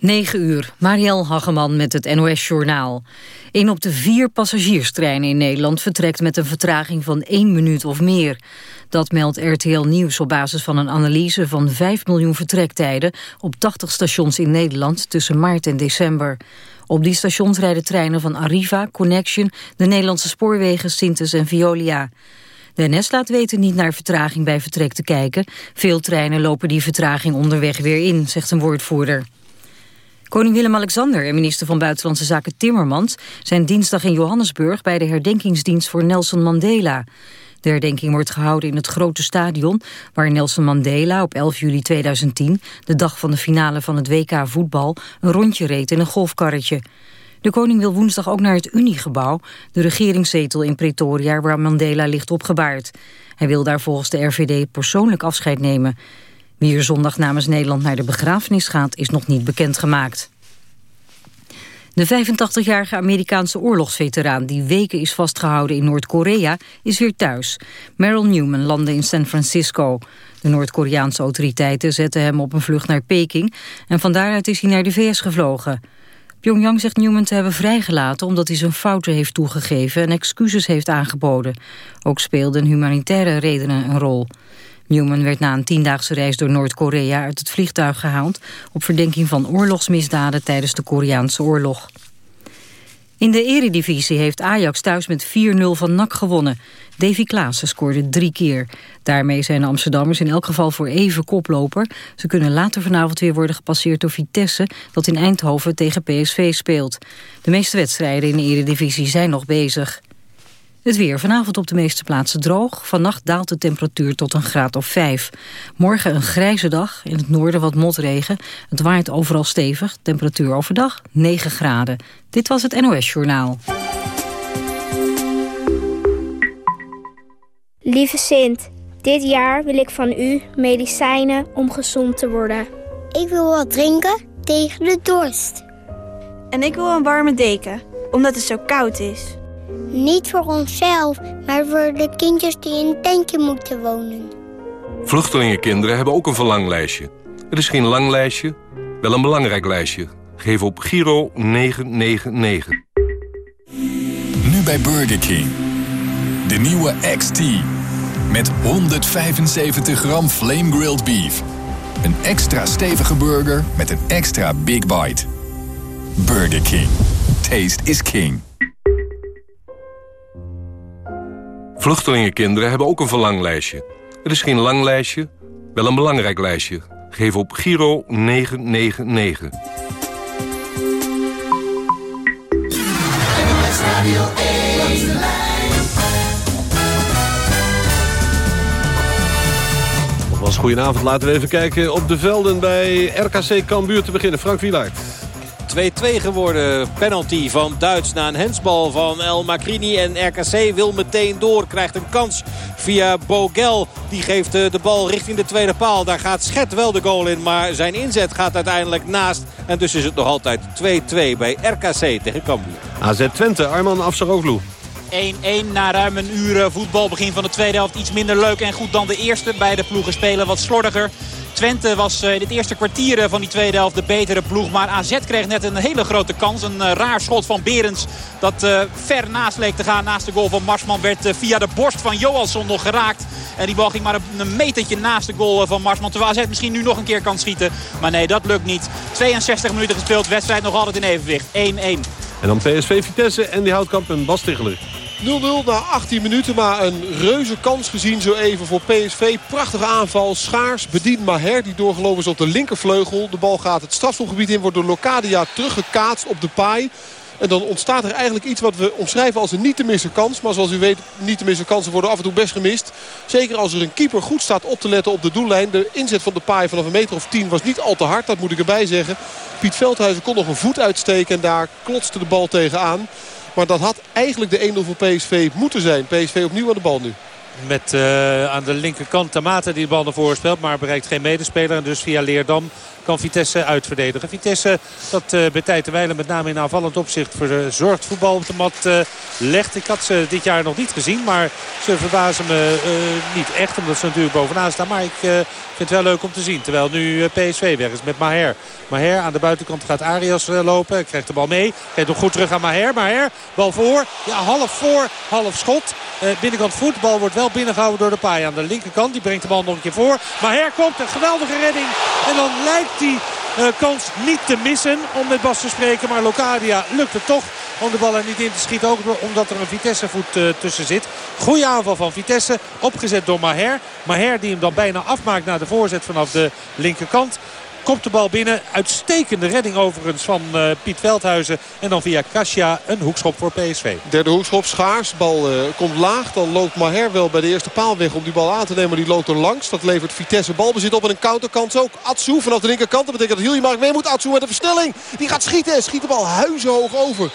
9 uur, Marielle Hageman met het NOS Journaal. Een op de vier passagierstreinen in Nederland vertrekt met een vertraging van 1 minuut of meer. Dat meldt RTL Nieuws op basis van een analyse van 5 miljoen vertrektijden op 80 stations in Nederland tussen maart en december. Op die stations rijden treinen van Arriva, Connection, de Nederlandse spoorwegen Sintes en Violia. De NS laat weten niet naar vertraging bij vertrek te kijken. Veel treinen lopen die vertraging onderweg weer in, zegt een woordvoerder. Koning Willem-Alexander en minister van Buitenlandse Zaken Timmermans... zijn dinsdag in Johannesburg bij de herdenkingsdienst voor Nelson Mandela. De herdenking wordt gehouden in het grote stadion... waar Nelson Mandela op 11 juli 2010, de dag van de finale van het WK voetbal... een rondje reed in een golfkarretje. De koning wil woensdag ook naar het Uniegebouw... de regeringszetel in Pretoria waar Mandela ligt opgebaard. Hij wil daar volgens de RVD persoonlijk afscheid nemen... Wie er zondag namens Nederland naar de begrafenis gaat is nog niet bekendgemaakt. De 85-jarige Amerikaanse oorlogsveteraan die weken is vastgehouden in Noord-Korea is weer thuis. Merrill Newman landde in San Francisco. De Noord-Koreaanse autoriteiten zetten hem op een vlucht naar Peking en van daaruit is hij naar de VS gevlogen. Pyongyang zegt Newman te hebben vrijgelaten omdat hij zijn fouten heeft toegegeven en excuses heeft aangeboden. Ook speelden humanitaire redenen een rol. Newman werd na een tiendaagse reis door Noord-Korea uit het vliegtuig gehaald... op verdenking van oorlogsmisdaden tijdens de Koreaanse oorlog. In de eredivisie heeft Ajax thuis met 4-0 van NAC gewonnen. Davy Klaassen scoorde drie keer. Daarmee zijn de Amsterdammers in elk geval voor even koploper. Ze kunnen later vanavond weer worden gepasseerd door Vitesse... dat in Eindhoven tegen PSV speelt. De meeste wedstrijden in de eredivisie zijn nog bezig. Het weer vanavond op de meeste plaatsen droog. Vannacht daalt de temperatuur tot een graad of 5. Morgen een grijze dag, in het noorden wat motregen. Het waait overal stevig, temperatuur overdag 9 graden. Dit was het NOS Journaal. Lieve Sint, dit jaar wil ik van u medicijnen om gezond te worden. Ik wil wat drinken tegen de dorst. En ik wil een warme deken, omdat het zo koud is. Niet voor onszelf, maar voor de kindjes die in een tentje moeten wonen. Vluchtelingenkinderen hebben ook een verlanglijstje. Het is geen lang lijstje, wel een belangrijk lijstje. Geef op Giro 999. Nu bij Burger King. De nieuwe XT. Met 175 gram flame grilled beef. Een extra stevige burger met een extra big bite. Burger King. Taste is king. Vluchtelingenkinderen hebben ook een verlanglijstje. Het is geen lang lijstje, wel een belangrijk lijstje. Geef op Giro 999. Was goedenavond. Laten we even kijken op de velden bij RKC Cambuur te beginnen. Frank Wielaert. 2-2 geworden. Penalty van Duits na een hensbal van El Macrini. En RKC wil meteen door. Krijgt een kans via Bogel. Die geeft eh, de bal richting de tweede paal. Daar gaat Schet wel de goal in. Maar zijn inzet gaat uiteindelijk naast. En dus is het nog altijd 2-2 bij RKC tegen Cambuur. AZ Twente, Arman Afsaroglu. 1-1 na ruim een uur eh, voetbal. Begin van de tweede helft iets minder leuk en goed dan de eerste. Beide ploegen spelen wat slordiger. Twente was eh, in het eerste kwartier eh, van die tweede helft de betere ploeg. Maar AZ kreeg net een hele grote kans. Een raar schot van Berends dat ver naast leek te gaan. Naast de goal van Marsman werd via de borst van Johansson nog geraakt. En die bal ging maar een metertje naast de goal van Marsman. Terwijl AZ misschien nu nog een keer kan schieten. Maar nee, dat lukt niet. 62 minuten gespeeld. Wedstrijd nog altijd in evenwicht. 1-1. En dan PSV Vitesse en die houtkamp en Bas Ticheler. 0-0 na 18 minuten, maar een reuze kans gezien zo even voor PSV. Prachtige aanval, Schaars bedient Maher die doorgelopen is op de linkervleugel. De bal gaat het strafschopgebied in, wordt door Locadia teruggekaatst op de paai. En dan ontstaat er eigenlijk iets wat we omschrijven als een niet te missen kans. Maar zoals u weet, niet te missen kansen worden af en toe best gemist. Zeker als er een keeper goed staat op te letten op de doellijn. De inzet van de paai vanaf een meter of tien was niet al te hard, dat moet ik erbij zeggen. Piet Veldhuizen kon nog een voet uitsteken en daar klotste de bal tegenaan. Maar dat had eigenlijk de 1-0 voor PSV moeten zijn. PSV opnieuw aan de bal nu. Met uh, aan de linkerkant Tamata die de bal naar voren speelt. Maar bereikt geen medespeler. En dus via Leerdam kan Vitesse uitverdedigen. Vitesse dat uh, bij wijlen met name in aanvallend opzicht verzorgd voetbal op de mat uh, legt. Ik had ze dit jaar nog niet gezien, maar ze verbazen me niet echt. Omdat ze natuurlijk bovenaan staan. Maar ik vind het wel leuk om te zien. Terwijl nu PSV weg is met Maher. Maher aan de buitenkant gaat Arias lopen. Krijgt de bal mee. Geeft hem goed terug aan Maher. Maher, bal voor. Ja, half voor, half schot. binnenkant voet. De bal wordt wel binnengehouden door de paai aan de linkerkant. Die brengt de bal nog een keer voor. Maher komt, een geweldige redding. En dan lijkt die uh, kans niet te missen om met Bas te spreken. Maar Locadia lukt het toch om de bal er niet in te schieten. Ook omdat er een Vitesse-voet uh, tussen zit. Goeie aanval van Vitesse. Opgezet door Maher. Maher die hem dan bijna afmaakt naar de voorzet vanaf de linkerkant. Komt de bal binnen. Uitstekende redding overigens van uh, Piet Veldhuizen. En dan via Kasia een hoekschop voor PSV. Derde hoekschop, schaars. Bal uh, komt laag. Dan loopt Maher wel bij de eerste paal weg om die bal aan te nemen. Die loopt er langs. Dat levert Vitesse balbezit op. En een counterkant ook. Atsu vanaf de linkerkant. Dat betekent dat Hiljemark mee moet. Atsu met een versnelling. Die gaat schieten en schiet de bal huizenhoog over.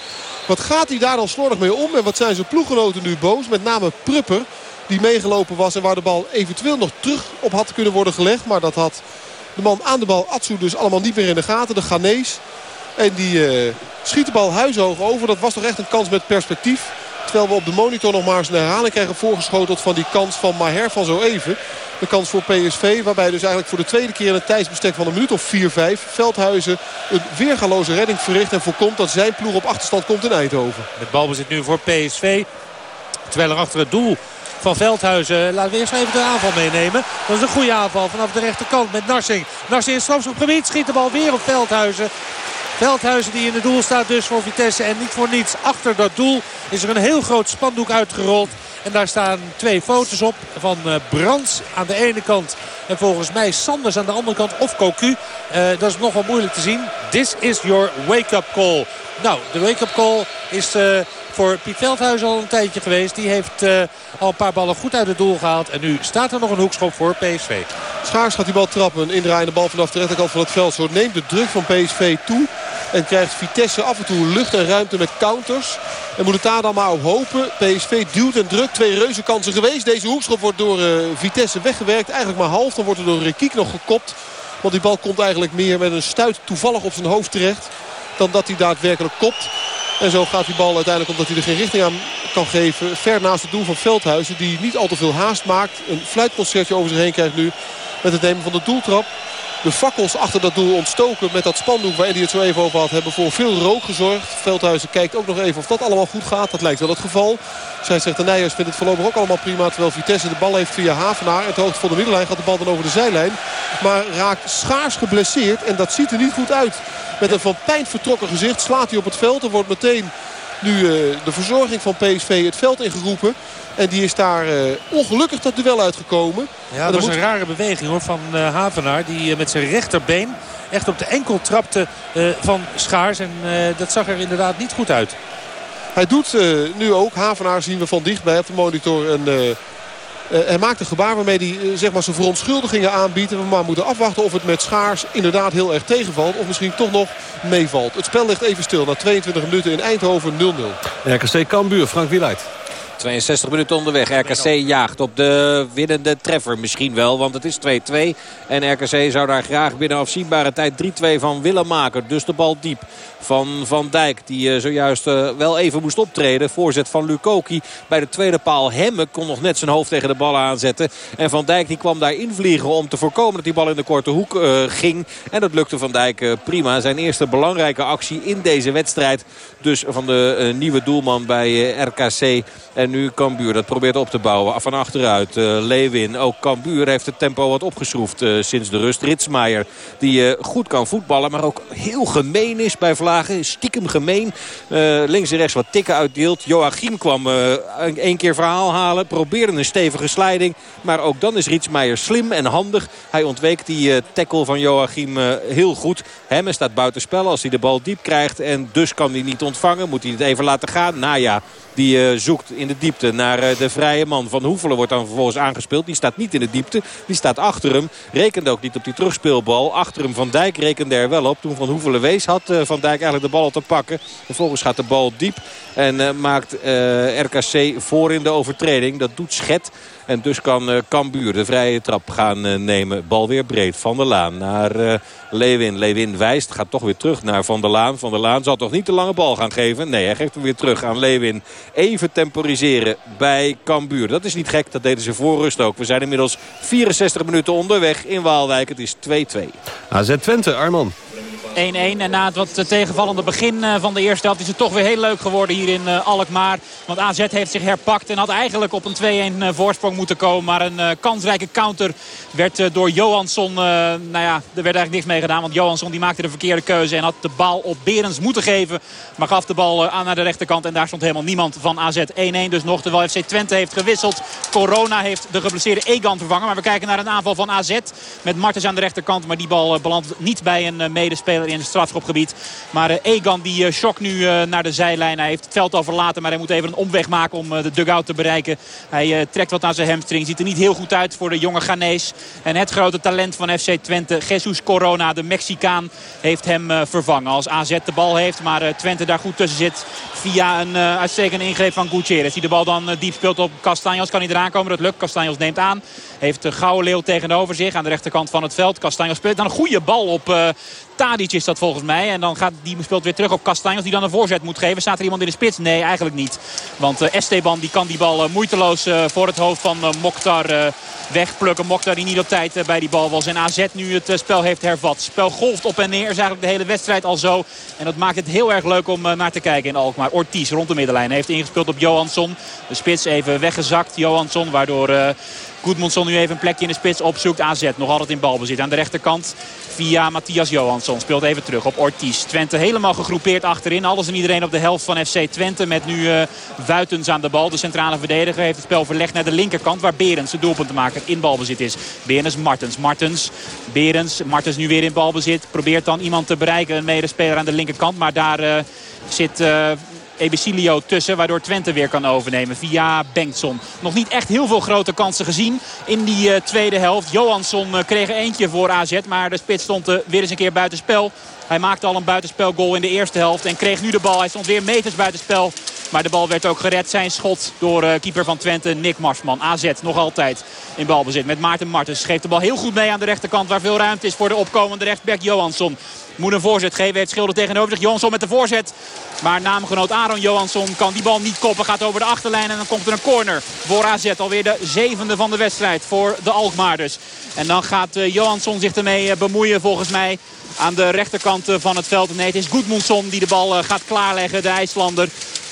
Wat gaat hij daar dan slordig mee om? En wat zijn zijn ploeggenoten nu boos? Met name Prupper. Die meegelopen was en waar de bal eventueel nog terug op had kunnen worden gelegd. Maar dat had de man aan de bal, Atsu, dus allemaal niet meer in de gaten. De Ghanese. En die uh, schiet de bal huishoog over. Dat was toch echt een kans met perspectief. Terwijl we op de monitor nog maar eens een herhaling krijgen voorgeschoteld van die kans van Maher van zo even. De kans voor PSV. Waarbij dus eigenlijk voor de tweede keer in een tijdsbestek van een minuut of 4-5. Veldhuizen een weergaloze redding verricht. En voorkomt dat zijn ploeg op achterstand komt in Eindhoven. Het balbezit nu voor PSV. Terwijl er achter het doel van Veldhuizen. Laten we eerst even de aanval meenemen. Dat is een goede aanval vanaf de rechterkant met Narsing. Narsing is op gebied. Schiet de bal weer op Veldhuizen. Veldhuizen die in het doel staat dus voor Vitesse. En niet voor niets achter dat doel is er een heel groot spandoek uitgerold. En daar staan twee foto's op van uh, Brands aan de ene kant. En volgens mij Sanders aan de andere kant. Of Cocu. Uh, dat is nog wel moeilijk te zien. This is your wake-up call. Nou, de wake-up call is... Uh, voor Piet Veldhuis al een tijdje geweest. Die heeft uh, al een paar ballen goed uit het doel gehaald. En nu staat er nog een hoekschop voor PSV. Schaars gaat die bal trappen. Een indraaiende bal vanaf de rechterkant van het veld. Zo neemt de druk van PSV toe. En krijgt Vitesse af en toe lucht en ruimte met counters. En moet het daar dan maar op hopen. PSV duwt en drukt. Twee reuze kansen geweest. Deze hoekschop wordt door uh, Vitesse weggewerkt. Eigenlijk maar half. Dan wordt er door Rekiek nog gekopt. Want die bal komt eigenlijk meer met een stuit toevallig op zijn hoofd terecht. Dan dat hij daadwerkelijk kopt. En zo gaat die bal uiteindelijk, omdat hij er geen richting aan kan geven... ver naast het doel van Veldhuizen. Die niet al te veel haast maakt. Een fluitconcertje over zich heen krijgt nu. Met het nemen van de doeltrap. De fakkels achter dat doel ontstoken met dat spandoek waar hij het zo even over had... hebben voor veel rook gezorgd. Veldhuizen kijkt ook nog even of dat allemaal goed gaat. Dat lijkt wel het geval. Zij zegt de Nijers vindt het voorlopig ook allemaal prima. Terwijl Vitesse de bal heeft via Havenaar. Het hoogte van de middenlijn gaat de bal dan over de zijlijn. Maar raakt schaars geblesseerd. En dat ziet er niet goed uit. Met een van pijn vertrokken gezicht slaat hij op het veld. Er wordt meteen nu uh, de verzorging van PSV het veld ingeroepen. En die is daar uh, ongelukkig dat duel uitgekomen. Ja, dat was moet... een rare beweging hoor, van uh, Havenaar. Die met zijn rechterbeen echt op de enkel trapte van Schaars. En dat zag er inderdaad niet goed uit. Hij doet nu ook, Havenaar zien we van dichtbij op de monitor... een hij maakt een gebaar waarmee hij uh, zeg maar zijn verontschuldigingen aanbiedt. En we maar moeten afwachten of het met Schaars inderdaad heel erg tegenvalt. Of misschien toch nog meevalt. Het spel ligt even stil na 22 minuten in Eindhoven 0-0. RKC Cambuur, Frank Wieluid. 62 minuten onderweg. RKC jaagt op de winnende treffer misschien wel. Want het is 2-2. En RKC zou daar graag binnen afzienbare tijd 3-2 van willen maken. Dus de bal diep van Van Dijk. Die uh, zojuist uh, wel even moest optreden. Voorzet van Lukoki bij de tweede paal. Hemme kon nog net zijn hoofd tegen de bal aanzetten. En Van Dijk die kwam daar invliegen om te voorkomen dat die bal in de korte hoek uh, ging. En dat lukte Van Dijk prima. Zijn eerste belangrijke actie in deze wedstrijd. Dus van de nieuwe doelman bij RKC. En nu Cambuur dat probeert op te bouwen. Van achteruit uh, Lewin. Ook Cambuur heeft het tempo wat opgeschroefd uh, sinds de rust. Ritsmaier die uh, goed kan voetballen. Maar ook heel gemeen is bij Vlagen. Stiekem gemeen. links en rechts wat tikken uitdeelt. Joachim kwam één keer verhaal halen. Probeerde een stevige slijding. Maar ook dan is Ritsmaier slim en handig. Hij ontweek die tackle van Joachim heel goed. Hemme staat buitenspel als hij de bal diep krijgt. En dus kan hij niet ontvangen. Moet hij het even laten gaan. Nou ja, die zoekt in de diepte naar eh, de vrije man. Van Hoevelen wordt dan vervolgens aangespeeld. Die staat niet in de diepte. Die staat achter hem. Rekende ook niet op die terugspeelbal. Achter hem Van Dijk rekende er wel op. Toen Van Hoevelen wees had eh, Van Dijk eigenlijk de bal al te pakken. Vervolgens gaat de bal diep. En maakt RKC voor in de overtreding. Dat doet Schet. En dus kan Cambuur de vrije trap gaan nemen. Bal weer breed. Van der Laan naar Lewin. Lewin wijst. Gaat toch weer terug naar Van der Laan. Van der Laan zal toch niet de lange bal gaan geven. Nee, hij geeft hem weer terug aan Lewin. Even temporiseren bij Cambuur. Dat is niet gek. Dat deden ze voor rust ook. We zijn inmiddels 64 minuten onderweg in Waalwijk. Het is 2-2. AZ Twente, Arman. 1-1. En na het wat tegenvallende begin eh, van de eerste helft is het toch weer heel leuk geworden hier in eh, Alkmaar. Want AZ heeft zich herpakt en had eigenlijk op een 2-1 eh, voorsprong moeten komen. Maar een kansrijke counter werd door Johansson... nou ja, er werd eigenlijk niks mee gedaan. Want Johansson die maakte de verkeerde keuze en had de bal op Berens moeten geven. Maar gaf de bal aan naar de rechterkant en daar stond helemaal niemand van AZ 1-1. Dus nog terwijl FC Twente heeft gewisseld. Corona heeft de geblesseerde Egan vervangen. Maar we kijken naar een aanval van AZ met Martens aan de rechterkant. Maar die bal belandt niet bij een medespeler in het strafschopgebied. Maar uh, Egan die uh, nu uh, naar de zijlijn. Hij heeft het veld al verlaten. Maar hij moet even een omweg maken om de dugout te bereiken. Hij trekt wat aan zijn hamstring. Ziet er niet heel goed uit voor de jonge Ghanese. En het grote talent van FC Twente. Jesus Corona, de Mexicaan, heeft hem vervangen. Als AZ de bal heeft. Maar Twente daar goed tussen zit. Via een uitstekende ingreep van Gutierrez. Die de bal dan diep speelt op Castanjos. Kan niet eraan komen. Dat lukt. Castanjos neemt aan. Heeft de Gouden Leeuw tegenover zich aan de rechterkant van het veld. Castanjos speelt dan een goede bal op uh, Tadic is dat volgens mij. En dan gaat die speelt weer terug op Castanjos die dan een voorzet moet geven. Staat er iemand in de spits? Nee, eigenlijk niet. Want uh, Esteban die kan die bal uh, moeiteloos voor het hoofd van Mokhtar wegplukken. Mokhtar die niet op tijd bij die bal was. En AZ nu het spel heeft hervat. Spel golft op en neer. Is eigenlijk de hele wedstrijd al zo. En dat maakt het heel erg leuk om naar te kijken in Alkmaar. Ortiz rond de middenlijn heeft ingespeeld op Johansson. De spits even weggezakt. Johansson waardoor... Goedmondson nu even een plekje in de spits opzoekt. AZ nog altijd in balbezit aan de rechterkant. Via Matthias Johansson. Speelt even terug op Ortiz. Twente helemaal gegroepeerd achterin. Alles en iedereen op de helft van FC Twente. Met nu uh, Wuitens aan de bal. De centrale verdediger heeft het spel verlegd naar de linkerkant. Waar Berens de doelpunt te maken in balbezit is. Berens Martens. Martens. Berens. Martens nu weer in balbezit. Probeert dan iemand te bereiken. Een medespeler aan de linkerkant. Maar daar uh, zit... Uh, Ebesilio tussen. Waardoor Twente weer kan overnemen via Bengtson. Nog niet echt heel veel grote kansen gezien in die uh, tweede helft. Johansson uh, kreeg eentje voor AZ. Maar de spits stond uh, weer eens een keer buitenspel. Hij maakte al een buitenspelgoal in de eerste helft. En kreeg nu de bal. Hij stond weer meters buitenspel. Maar de bal werd ook gered. Zijn schot door keeper van Twente, Nick Marsman. AZ nog altijd in balbezit met Maarten Martens. Geeft de bal heel goed mee aan de rechterkant. Waar veel ruimte is voor de opkomende rechtsback Johansson. Moet een voorzet geven. Heeft Schilder tegenover zich. Johansson met de voorzet. Maar naamgenoot Aaron Johansson kan die bal niet koppen. Gaat over de achterlijn en dan komt er een corner voor AZ. Alweer de zevende van de wedstrijd voor de Alkmaarders. En dan gaat uh, Johansson zich ermee uh, bemoeien volgens mij aan de rechterkant uh, van het veld. Nee, het is Goedmundsson die de bal gaat klaarleggen. De IJslander.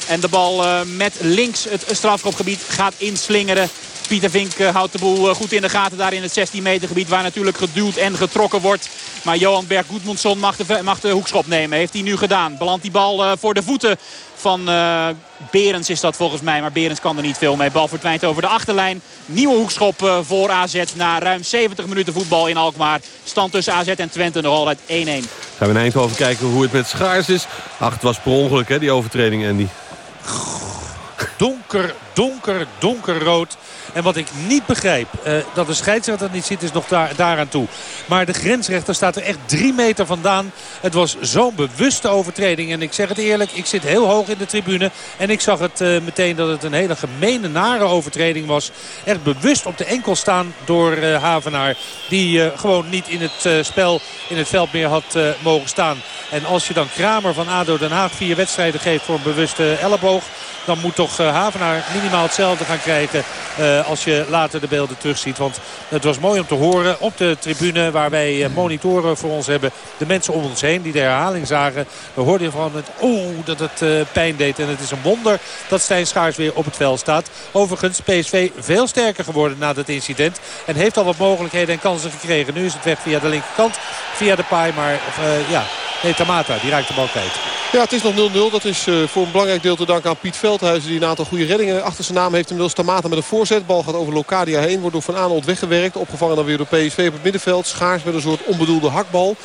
En de bal met links het strafschopgebied gaat inslingeren. Pieter Vink houdt de boel goed in de gaten daar in het 16 meter gebied. Waar natuurlijk geduwd en getrokken wordt. Maar Johan Berg Goedmundsson mag de, hoekschop nemen. Heeft hij nu gedaan. Belandt die bal uh, voor de voeten van Berens is dat volgens mij. Maar Berens kan er niet veel mee. Bal verdwijnt over de achterlijn. Nieuwe hoekschop voor AZ na ruim 70 minuten voetbal in Alkmaar. Stand tussen AZ en Twente nog altijd 1-1. Gaan we in Eindhoven kijken hoe het met Schaars is. Ach, het was per ongeluk hè, die overtreding die... Donker, donker, donkerrood. En wat ik niet begrijp, uh, dat de scheidsrechter niet ziet, is nog daar, daaraan toe. Maar de grensrechter staat er echt drie meter vandaan. Het was zo'n bewuste overtreding. En ik zeg het eerlijk, ik zit heel hoog in de tribune. En ik zag het uh, meteen dat het een hele gemene, nare overtreding was. Echt bewust op de enkel staan door uh, Havenaar. Die gewoon niet in het spel, in het veld meer had mogen staan. En als je dan Kramer van ADO Den Haag vier wedstrijden geeft voor een bewuste elleboog dan moet toch Havenaar minimaal hetzelfde gaan krijgen uh, als je later de beelden terugziet. Want het was mooi om te horen op de tribune waar wij monitoren voor ons hebben. De mensen om ons heen die de herhaling zagen. We hoorden van het oeh dat het pijn deed. En het is een wonder dat Stijn Schaars weer op het veld staat. Overigens PSV veel sterker geworden na dat incident. En heeft al wat mogelijkheden en kansen gekregen. Nu is het weg via de linkerkant. Via de paai. Maar ja, nee Tamata die raakt de bal kwijt. Ja, het is nog 0-0. Dat is voor een belangrijk deel te danken aan Piet Veldhuizen. Die een aantal goede reddingen achter zijn naam heeft. Inmiddels Tamata met een voorzet. Bal gaat over Locadia heen. Wordt door Van Aanholt weggewerkt. Opgevangen dan weer door PSV op het middenveld. Schaars met een soort onbedoelde hakbal.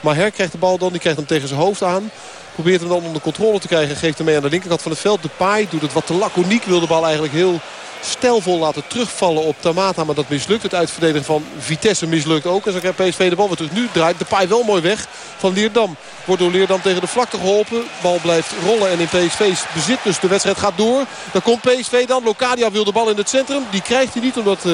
Maar Her krijgt de bal dan. Die krijgt hem tegen zijn hoofd aan. Probeert hem dan onder controle te krijgen. Geeft hem mee aan de linkerkant van het veld. De paai doet het wat te laconiek. Wil de bal eigenlijk heel stelvol laten terugvallen op Tamata. Maar dat mislukt. Het uitverdedigen van Vitesse mislukt ook. En zo krijgt PSV de bal weer terug. Nu draait de paai wel mooi weg. van Leerdam. Wordt door Leerdam tegen de vlakte geholpen. Bal blijft rollen en in PSV's bezit. Dus de wedstrijd gaat door. Dan komt PSV dan. Locadia wil de bal in het centrum. Die krijgt hij niet omdat uh,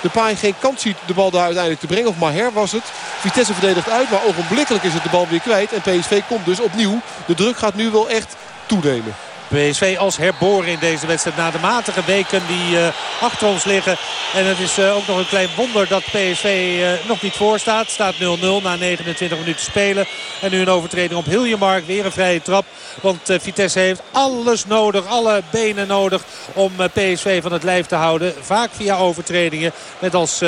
de paai geen kans ziet de bal daar uiteindelijk te brengen. Of Maher was het. Vitesse verdedigt uit. Maar ogenblikkelijk is het de bal weer kwijt. En PSV komt dus opnieuw. De druk gaat nu wel echt toenemen. PSV als herboren in deze wedstrijd na de matige weken die uh, achter ons liggen. En het is uh, ook nog een klein wonder dat PSV uh, nog niet voor staat. Staat 0-0 na 29 minuten spelen. En nu een overtreding op Hiljemark. Weer een vrije trap. Want Vitesse heeft alles nodig. Alle benen nodig om PSV van het lijf te houden. Vaak via overtredingen. Met als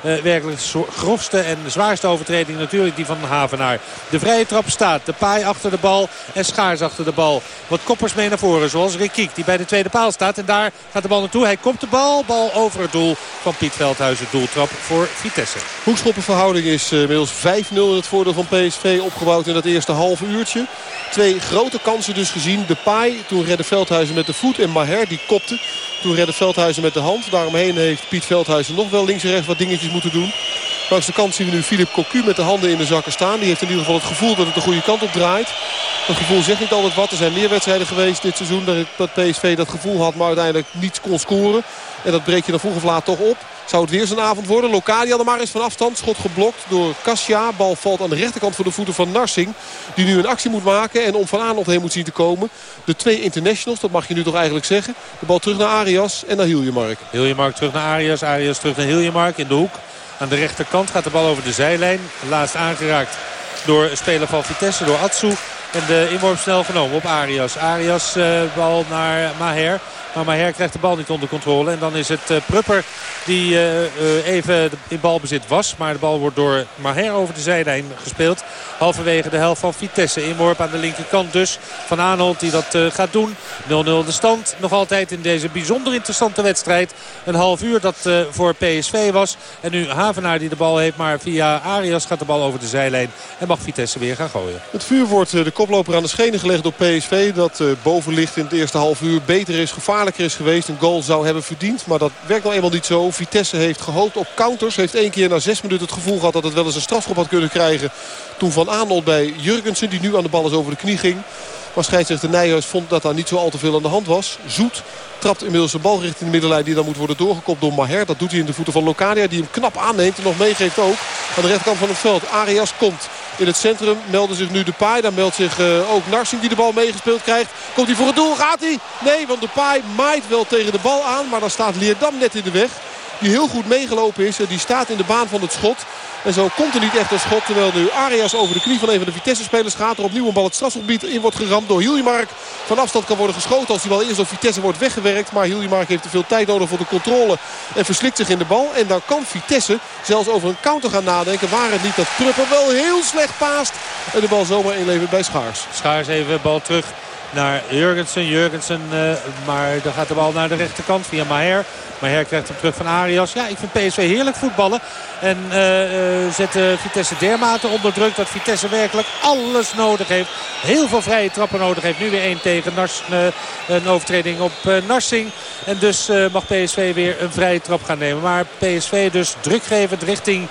werkelijk grofste en zwaarste overtreding natuurlijk die van Havenaar. De vrije trap staat. De paai achter de bal en Schaars achter de bal. Wat koppers mee naar Zoals Rikiek die bij de tweede paal staat. En daar gaat de bal naartoe. Hij komt de bal. Bal over het doel van Piet Veldhuizen. Doeltrap voor Vitesse. Hoekschoppenverhouding is uh, inmiddels 5-0 in het voordeel van PSV. Opgebouwd in dat eerste half uurtje. Twee grote kansen dus gezien. De paai. Toen redde Veldhuizen met de voet. En Maher die kopte. Toen redde Veldhuizen met de hand. Daaromheen heeft Piet Veldhuizen nog wel links en rechts wat dingetjes moeten doen. Langs de kant zien we nu Philip Cocu met de handen in de zakken staan. Die heeft in ieder geval het gevoel dat het de goede kant op draait. Dat gevoel zegt niet altijd wat. Er zijn meer wedstrijden geweest dit seizoen dat PSV dat gevoel had. Maar uiteindelijk niet kon scoren. En dat breek je dan vroeg of laat toch op. Zou het weer zijn avond worden. Locadia er maar eens van afstand. Schot geblokt door Kasia. Bal valt aan de rechterkant voor de voeten van Narsing. Die nu een actie moet maken en om Van Aanholt heen moet zien te komen. De twee internationals, dat mag je nu toch eigenlijk zeggen. De bal terug naar Arias en naar Hiljemark. Hiljemark terug naar Arias. Arias terug naar Hiljemark in de hoek. Aan de rechterkant gaat de bal over de zijlijn. Laatst aangeraakt door speler van Vitesse, door Atsu. En de inworp snel genomen op Arias. Arias uh, bal naar Maher. Maar Maher krijgt de bal niet onder controle. En dan is het uh, Prupper die uh, even in balbezit was. Maar de bal wordt door Maher over de zijlijn gespeeld. Halverwege de helft van Vitesse. Inworp aan de linkerkant dus. Van Aanholt die dat gaat doen. 0-0 de stand. Nog altijd in deze bijzonder interessante wedstrijd. Een half uur dat voor PSV was. En nu Havenaar die de bal heeft. Maar via Arias gaat de bal over de zijlijn. En mag Vitesse weer gaan gooien. Het vuur wordt de koploper aan de schenen gelegd door PSV. Dat boven ligt in het eerste half uur. Beter is, gevaarlijker is geweest. Een goal zou hebben verdiend. Maar dat werkt nou eenmaal niet zo. Vitesse heeft gehoopt op counters. Heeft één keer na zes minuten het gevoel gehad dat het wel eens een strafschop had kunnen krijgen. Toen Van Aanholt bij Jurgensen, die nu aan de bal is over de knie ging. Maar scheidsrechter Nijhuis vond dat daar niet zo al te veel aan de hand was. Zoet trapt inmiddels de bal richting de middenlijn die dan moet worden doorgekopt door Maher. Dat doet hij in de voeten van Locadia die hem knap aanneemt en nog meegeeft ook. Aan de rechterkant van het veld. Arias komt in het centrum. Melden zich nu de paai. Daar meldt zich uh, ook Narsing die de bal meegespeeld krijgt. Komt hij voor het doel? Gaat hij? Nee, want de paai maait wel tegen de bal aan. Maar dan staat Leerdam net in de weg. Die heel goed meegelopen is. Die staat in de baan van het schot. En zo komt er niet echt een schot. Terwijl nu Arias over de knie van een van de Vitesse-spelers gaat. Er opnieuw een bal het strafgebied in wordt geramd door Hiljemark. Van afstand kan worden geschoten als die bal eerst door Vitesse wordt weggewerkt. Maar Hiljemark heeft te veel tijd nodig voor de controle. En verslikt zich in de bal. En dan kan Vitesse zelfs over een counter gaan nadenken. Waar het niet dat Prupper wel heel slecht paast. En de bal zomaar inlevert bij Schaars. Schaars even bal terug naar Jurgensen. Jurgensen, uh, maar dan gaat de bal naar de rechterkant via Maher. Maher krijgt hem terug van Arias. Ja, ik vind PSV heerlijk voetballen. En uh, uh, zet Vitesse dermate onder druk dat Vitesse werkelijk alles nodig heeft. Heel veel vrije trappen nodig heeft. Nu weer één tegen Nars, een overtreding op Narsing. En dus mag PSV weer een vrije trap gaan nemen. Maar PSV dus drukgevend richting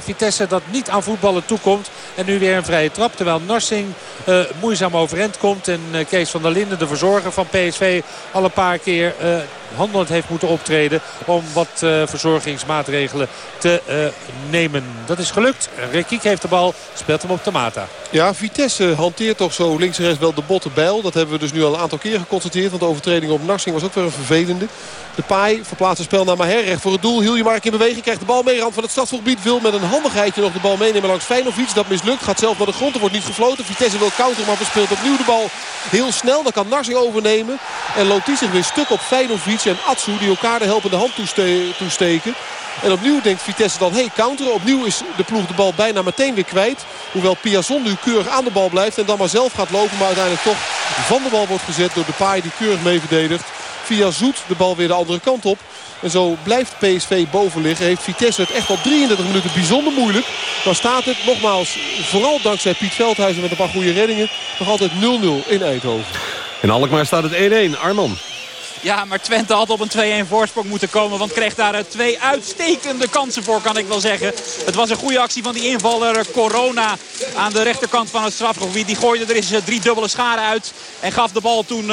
Vitesse. Dat niet aan voetballen toekomt. En nu weer een vrije trap. Terwijl Narsing uh, moeizaam overend komt. En uh, Kees van der Linden, de verzorger van PSV, al een paar keer uh, handelend heeft moeten optreden. Om wat verzorgingsmaatregelen te nemen. Dat is gelukt. Rekiek heeft de bal. Speelt hem op Tamata. Ja, Vitesse hanteert toch zo links en rechts wel de botte bijl. Dat hebben we dus nu al een aantal keer geconstateerd. Want de overtreding op Narsing was ook weer een vervelende. De paai verplaatst het spel naar Maher. Recht voor het doel. Hiljemark in beweging. Krijgt de bal mee. Rand van het stadsgebied. Wil met een handigheidje nog de bal meenemen langs Feyenoord. Dat mislukt. Gaat zelf naar de grond. Er wordt niet gefloten. Vitesse wil counter. Maar verspeelt opnieuw de bal heel snel. Dan kan Narsing overnemen. En loopt hij zich weer stuk op Feyenoord en Atsu. Die elkaar de helpende hand toeste toesteken. En opnieuw denkt Vitesse dan, hey, counteren. Opnieuw is de ploeg de bal bijna meteen weer kwijt. Hoewel Piazon nu keurig aan de bal blijft. En dan maar zelf gaat lopen. Maar uiteindelijk toch van de bal wordt gezet door de paai die keurig mee verdedigt. Via Zoet de bal weer de andere kant op. En zo blijft PSV boven liggen. Heeft Vitesse het echt al 33 minuten bijzonder moeilijk. Dan staat het nogmaals, vooral dankzij Piet Veldhuizen met een paar goede reddingen. Nog altijd 0-0 in Eindhoven. In Alkmaar staat het 1-1. Arman. Ja, maar Twente had op een 2-1 voorsprong moeten komen. Want kreeg daar twee uitstekende kansen voor, kan ik wel zeggen. Het was een goede actie van die invaller Corona aan de rechterkant van het strafgebied. Die gooide er eens drie dubbele scharen uit. En gaf de bal toen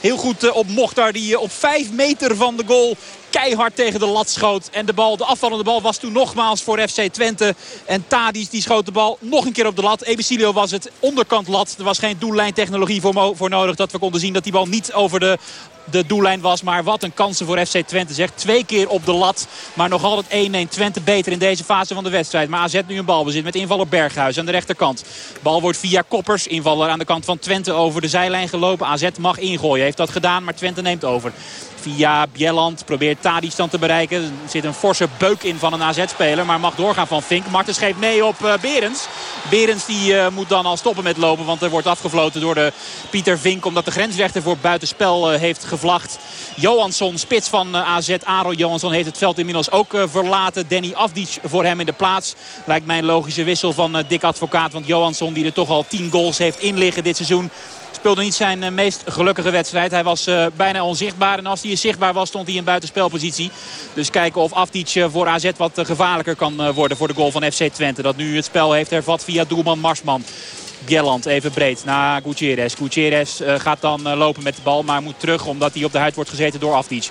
heel goed op Mochtar. Die op 5 meter van de goal keihard tegen de lat schoot. En de, bal, de afvallende bal was toen nogmaals voor FC Twente. En Tadis die schoot de bal nog een keer op de lat. Ebesilio was het onderkant lat. Er was geen doellijntechnologie voor nodig. Dat we konden zien dat die bal niet over de de doellijn was. Maar wat een kansen voor FC Twente zegt. Twee keer op de lat. Maar nog altijd 1-1. Twente beter in deze fase van de wedstrijd. Maar AZ nu een balbezit met invaller Berghuis aan de rechterkant. Bal wordt via Koppers. Invaller aan de kant van Twente over de zijlijn gelopen. AZ mag ingooien. Heeft dat gedaan. Maar Twente neemt over via Bjelland. Probeert Tadic dan te bereiken. Er zit een forse beuk in van een AZ-speler. Maar mag doorgaan van Fink. Martens geeft mee op uh, Berends. Berends die, uh, moet dan al stoppen met lopen. Want er wordt afgefloten door de Pieter Vink. Omdat de grensrechter voor buitenspel uh, heeft gevlacht. Johansson, spits van AZ. Aro Johansson heeft het veld inmiddels ook verlaten. Danny Afdic voor hem in de plaats. Lijkt mij een logische wissel van Dick Advocaat. Want Johansson die er toch al 10 goals heeft inliggen dit seizoen speelde niet zijn eh, meest gelukkige wedstrijd. Hij was bijna onzichtbaar. En als hij zichtbaar was, stond hij in buitenspelpositie. Dus kijken of Afdic voor AZ wat gevaarlijker kan worden voor de goal van FC Twente. Dat nu het spel heeft hervat via doelman Marsman. Bjelland even breed naar Gutierrez. Gutierrez uh, gaat dan lopen met de bal, maar moet terug omdat hij op de huid wordt gezeten door Afdic.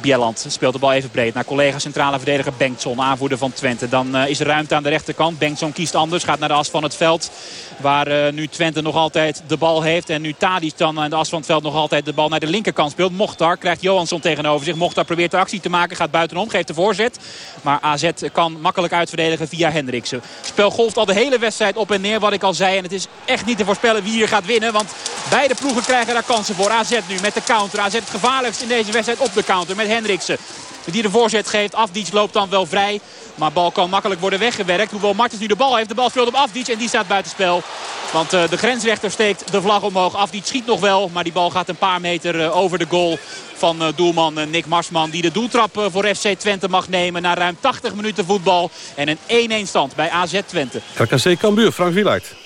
Bieland speelt de bal even breed naar collega centrale verdediger Bengtson, aanvoerder van Twente. Dan uh, is er ruimte aan de rechterkant. Bengtson kiest anders, gaat naar de as van het veld. Waar uh, nu Twente nog altijd de bal heeft. En nu Tadic dan aan de as van het veld nog altijd de bal naar de linkerkant speelt. Mochtar krijgt Johansson tegenover zich. Mochtar probeert de actie te maken, gaat buitenom, geeft de voorzet. Maar AZ kan makkelijk uitverdedigen via Hendriksen. Spel golft al de hele wedstrijd op en neer, wat ik al zei. En het is echt niet te voorspellen wie hier gaat winnen. Want beide ploegen krijgen daar kansen voor. AZ nu met de counter. AZ het gevaarlijkst in deze wedstrijd op de counter Hendriksen. Die de voorzet geeft. Afdic loopt dan wel vrij. Maar bal kan makkelijk worden weggewerkt. Hoewel Martens nu de bal heeft. De bal speelt op Afdic en die staat buitenspel. Want uh, de grensrechter steekt de vlag omhoog. Afdic schiet nog wel. Maar die bal gaat een paar meter uh, over de goal van uh, doelman Nick Marsman. Die de doeltrap voor FC Twente mag nemen. Na ruim 80 minuten voetbal. En een 1-1 stand bij AZ Twente. RKC Cambuur, Frank Wielaert.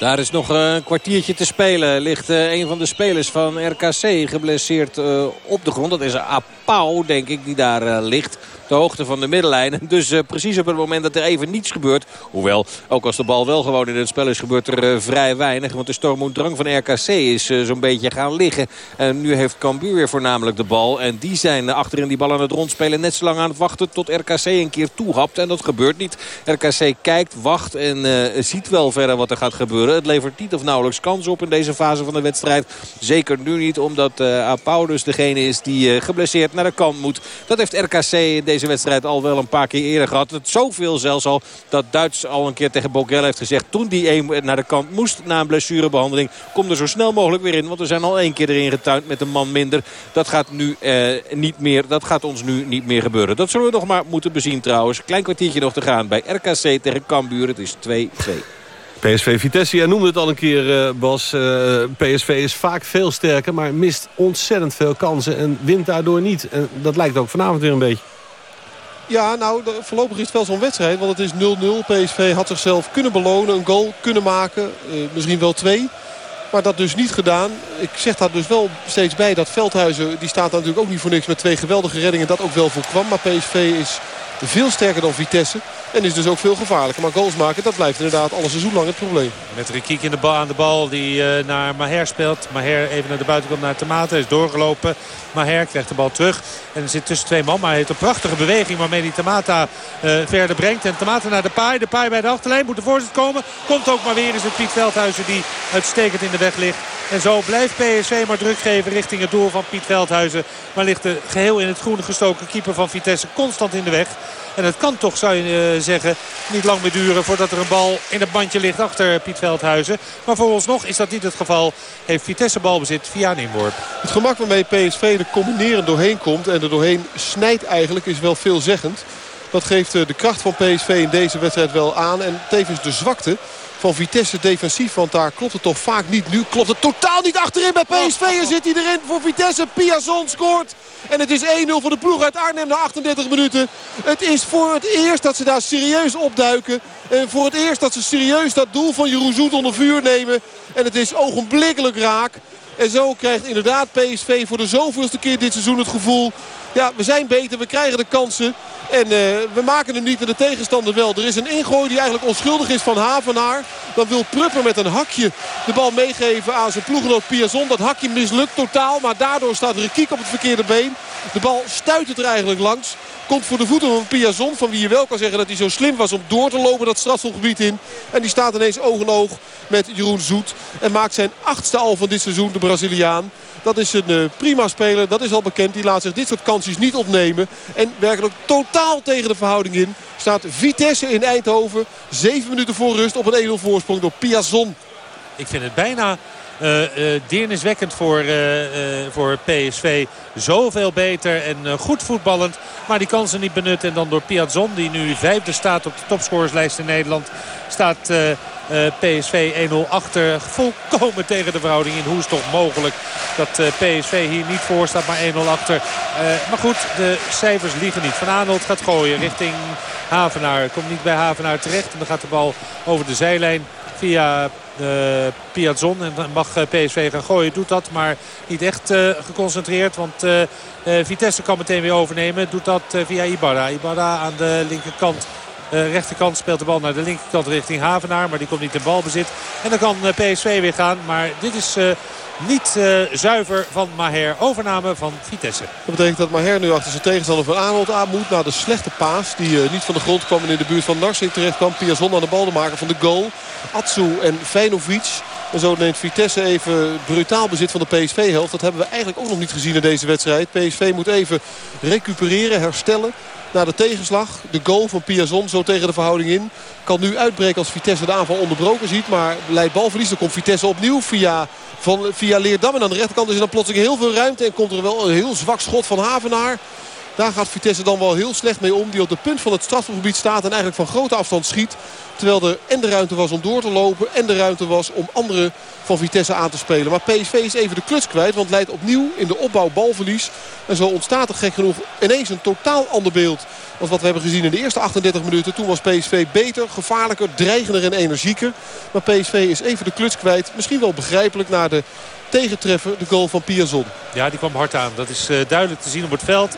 Daar is nog een kwartiertje te spelen. Ligt een van de spelers van RKC geblesseerd op de grond. Dat is Apau, denk ik, die daar ligt de hoogte van de middenlijn. Dus precies op het moment dat er even niets gebeurt. Hoewel, ook als de bal wel gewoon in het spel is, gebeurt er vrij weinig. Want de stormdrang van RKC is zo'n beetje gaan liggen. En nu heeft Cambuur weer voornamelijk de bal. En die zijn achterin die bal aan het rondspelen. Net zo lang aan het wachten tot RKC een keer toehapt. En dat gebeurt niet. RKC kijkt, wacht en ziet wel verder wat er gaat gebeuren. Het levert niet of nauwelijks kans op in deze fase van de wedstrijd. Zeker nu niet, omdat uh, Paulus degene is die geblesseerd naar de kant moet. Dat heeft RKC in deze wedstrijd al wel een paar keer eerder gehad. Het zoveel zelfs al dat Duits al een keer tegen Bogel heeft gezegd... toen die een naar de kant moest na een blessurebehandeling... kom er zo snel mogelijk weer in. Want we zijn al één keer erin getuind met een man minder. Dat gaat, nu, eh, niet meer, dat gaat ons nu niet meer gebeuren. Dat zullen we nog maar moeten bezien trouwens. Klein kwartiertje nog te gaan bij RKC tegen Cambuur. Het is 2-2. PSV Vitesse, jij noemde het al een keer uh, Bas. Uh, PSV is vaak veel sterker, maar mist ontzettend veel kansen en wint daardoor niet. En dat lijkt ook vanavond weer een beetje. Ja, nou, voorlopig is het wel zo'n wedstrijd. Want het is 0-0. PSV had zichzelf kunnen belonen. Een goal kunnen maken. Uh, misschien wel twee. Maar dat dus niet gedaan. Ik zeg daar dus wel steeds bij dat Veldhuizen... die staat natuurlijk ook niet voor niks met twee geweldige reddingen. Dat ook wel voorkwam. Maar PSV is veel sterker dan Vitesse. En is dus ook veel gevaarlijker. Maar goals maken, dat blijft inderdaad alle seizoen lang het probleem. Met Rikiek in de bal, aan de bal die uh, naar Maher speelt. Maher even naar de buitenkant naar Tamate. Is doorgelopen. Maher krijgt de bal terug. En zit tussen twee man. Maar hij heeft een prachtige beweging waarmee hij Tamata uh, verder brengt. En Tamata naar de paai. De paai bij de achterlijn. Moet de voorzet komen. Komt ook maar weer. Is het Piet Veldhuizen die uitstekend in de weg ligt. En zo blijft PSV maar druk geven richting het doel van Piet Veldhuizen. Maar ligt de geheel in het groene gestoken keeper van Vitesse constant in de weg. En het kan toch, zou je uh, zeggen, niet lang meer duren voordat er een bal in het bandje ligt achter Piet Veldhuizen. Maar vooralsnog is dat niet het geval. Heeft Vitesse balbezit via een inworp. Het gemak waarmee PSV er combineren doorheen komt en er doorheen snijdt eigenlijk is wel veelzeggend. Dat geeft uh, de kracht van PSV in deze wedstrijd wel aan. En tevens de zwakte van Vitesse defensief. Want daar klopt het toch vaak niet. Nu klopt het totaal niet achterin bij PSV. En zit hij erin voor Vitesse. Piazon scoort. En het is 1-0 voor de ploeg uit Arnhem na 38 minuten. Het is voor het eerst dat ze daar serieus opduiken. En voor het eerst dat ze serieus dat doel van Jeroen Zoet onder vuur nemen. En het is ogenblikkelijk raak. En zo krijgt inderdaad PSV voor de zoveelste keer dit seizoen het gevoel... Ja, we zijn beter, we krijgen de kansen. En uh, we maken hem niet en de tegenstander wel. Er is een ingooi die eigenlijk onschuldig is van Havenaar. Dan wil Prupper met een hakje de bal meegeven aan zijn ploeggenoot Piazon. Dat hakje mislukt totaal, maar daardoor staat Rekiek op het verkeerde been. De bal stuit het er eigenlijk langs. Komt voor de voeten van Piazon. Van wie je wel kan zeggen dat hij zo slim was om door te lopen dat strafschopgebied in. En die staat ineens oog in oog met Jeroen Zoet. En maakt zijn achtste al van dit seizoen, de Braziliaan. Dat is een uh, prima speler, dat is al bekend. Die laat zich dit soort kansjes niet ontnemen. En werkelijk totaal tegen de verhouding in. Staat Vitesse in Eindhoven. Zeven minuten voor rust op een 1-0 voorsprong door Piazon. Ik vind het bijna uh, uh, deerniswekkend voor, uh, voor PSV. Zoveel beter en goed voetballend. Maar die kansen niet benut. En dan door Piazon die nu vijfde staat op de topscorerslijst in Nederland. Staat PSV 1-0 achter. Volkomen tegen de verhouding in. Hoe is toch mogelijk dat PSV hier niet voor staat. Maar 1-0 achter. maar goed, de cijfers liegen niet. Van Aanholt gaat gooien richting Havenaar. Komt niet bij Havenaar terecht. En dan gaat de bal over de zijlijn via Piazzon. En mag PSV gaan gooien. Doet dat, maar niet echt uh, geconcentreerd. Want uh, Vitesse kan meteen weer overnemen. Doet dat via Ibarra. Ibarra aan de linkerkant. rechterkant speelt de bal naar de linkerkant richting Havenaar. Maar die komt niet in balbezit. En dan kan PSV weer gaan. Maar dit is niet uh, zuiver van Maher. Overname van Vitesse. Dat betekent dat Maher nu achter zijn tegenstander van Arnold aan moet. Na de slechte paas die uh, niet van de grond kwam en in de buurt van Narsing terecht kwam. Piazon aan de bal te maken van de goal. Atsu en Feinovic. En zo neemt Vitesse even brutaal bezit van de PSV-helft. Dat hebben we eigenlijk ook nog niet gezien in deze wedstrijd. PSV moet even recupereren, herstellen. Na de tegenslag, de goal van Piazon zo tegen de verhouding in. Kan nu uitbreken als Vitesse de aanval onderbroken ziet. Maar leidt balverlies. Dan komt Vitesse opnieuw via, van, via Leerdam. En aan de rechterkant is er dan plotseling heel veel ruimte. En komt er wel een heel zwak schot van Havenaar. Daar gaat Vitesse dan wel heel slecht mee om. Die op de punt van het strafgebied staat en eigenlijk van grote afstand schiet. Terwijl er en de ruimte was om door te lopen en de ruimte was om anderen van Vitesse aan te spelen. Maar PSV is even de kluts kwijt, want leidt opnieuw in de opbouw balverlies. En zo ontstaat er gek genoeg ineens een totaal ander beeld als wat we hebben gezien in de eerste 38 minuten. Toen was PSV beter, gevaarlijker, dreigender en energieker. Maar PSV is even de kluts kwijt. Misschien wel begrijpelijk naar de tegentreffer, de goal van Piazon. Ja, die kwam hard aan. Dat is uh, duidelijk te zien op het veld.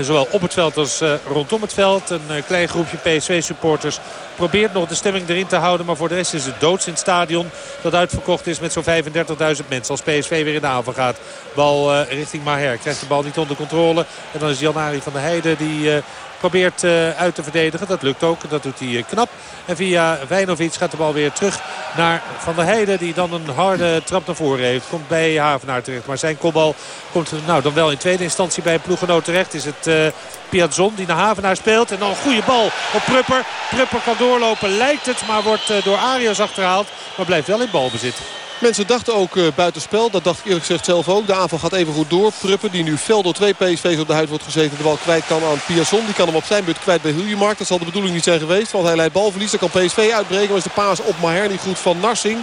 Zowel op het veld als uh, rondom het veld. Een uh, klein groepje PSV-supporters probeert nog de stemming erin te houden. Maar voor de rest is het doods in het stadion. Dat uitverkocht is met zo'n 35.000 mensen. Als PSV weer in de aanval gaat. Bal richting Maher. Krijgt de bal niet onder controle. En dan is Jan-Ari van der Heijden die probeert uh, uit te verdedigen. Dat lukt ook. Dat doet hij uh, knap. En via Wijnovic gaat de bal weer terug naar Van der Heijden. Die dan een harde trap naar voren heeft. Komt bij Havenaar terecht. Maar zijn kopbal komt nou, dan wel in tweede instantie bij een terecht. Is het uh, Piazzon die naar Havenaar speelt. En dan een goede bal op Prupper. Prupper kan doorlopen lijkt het. Maar wordt door Arias achterhaald. Maar blijft wel in balbezit. Mensen dachten ook uh, buitenspel. Dat dacht ik eerlijk gezegd zelf ook. De aanval gaat even goed door. Pruppen die nu fel door twee PSV's op de huid wordt gezeten. De bal kwijt kan aan Piasson. Die kan hem op zijn beurt kwijt bij Huljemark. Dat zal de bedoeling niet zijn geweest. Want hij leidt balverlies. Dan kan PSV uitbreken. Maar is de paas op Maher niet goed van Narsing.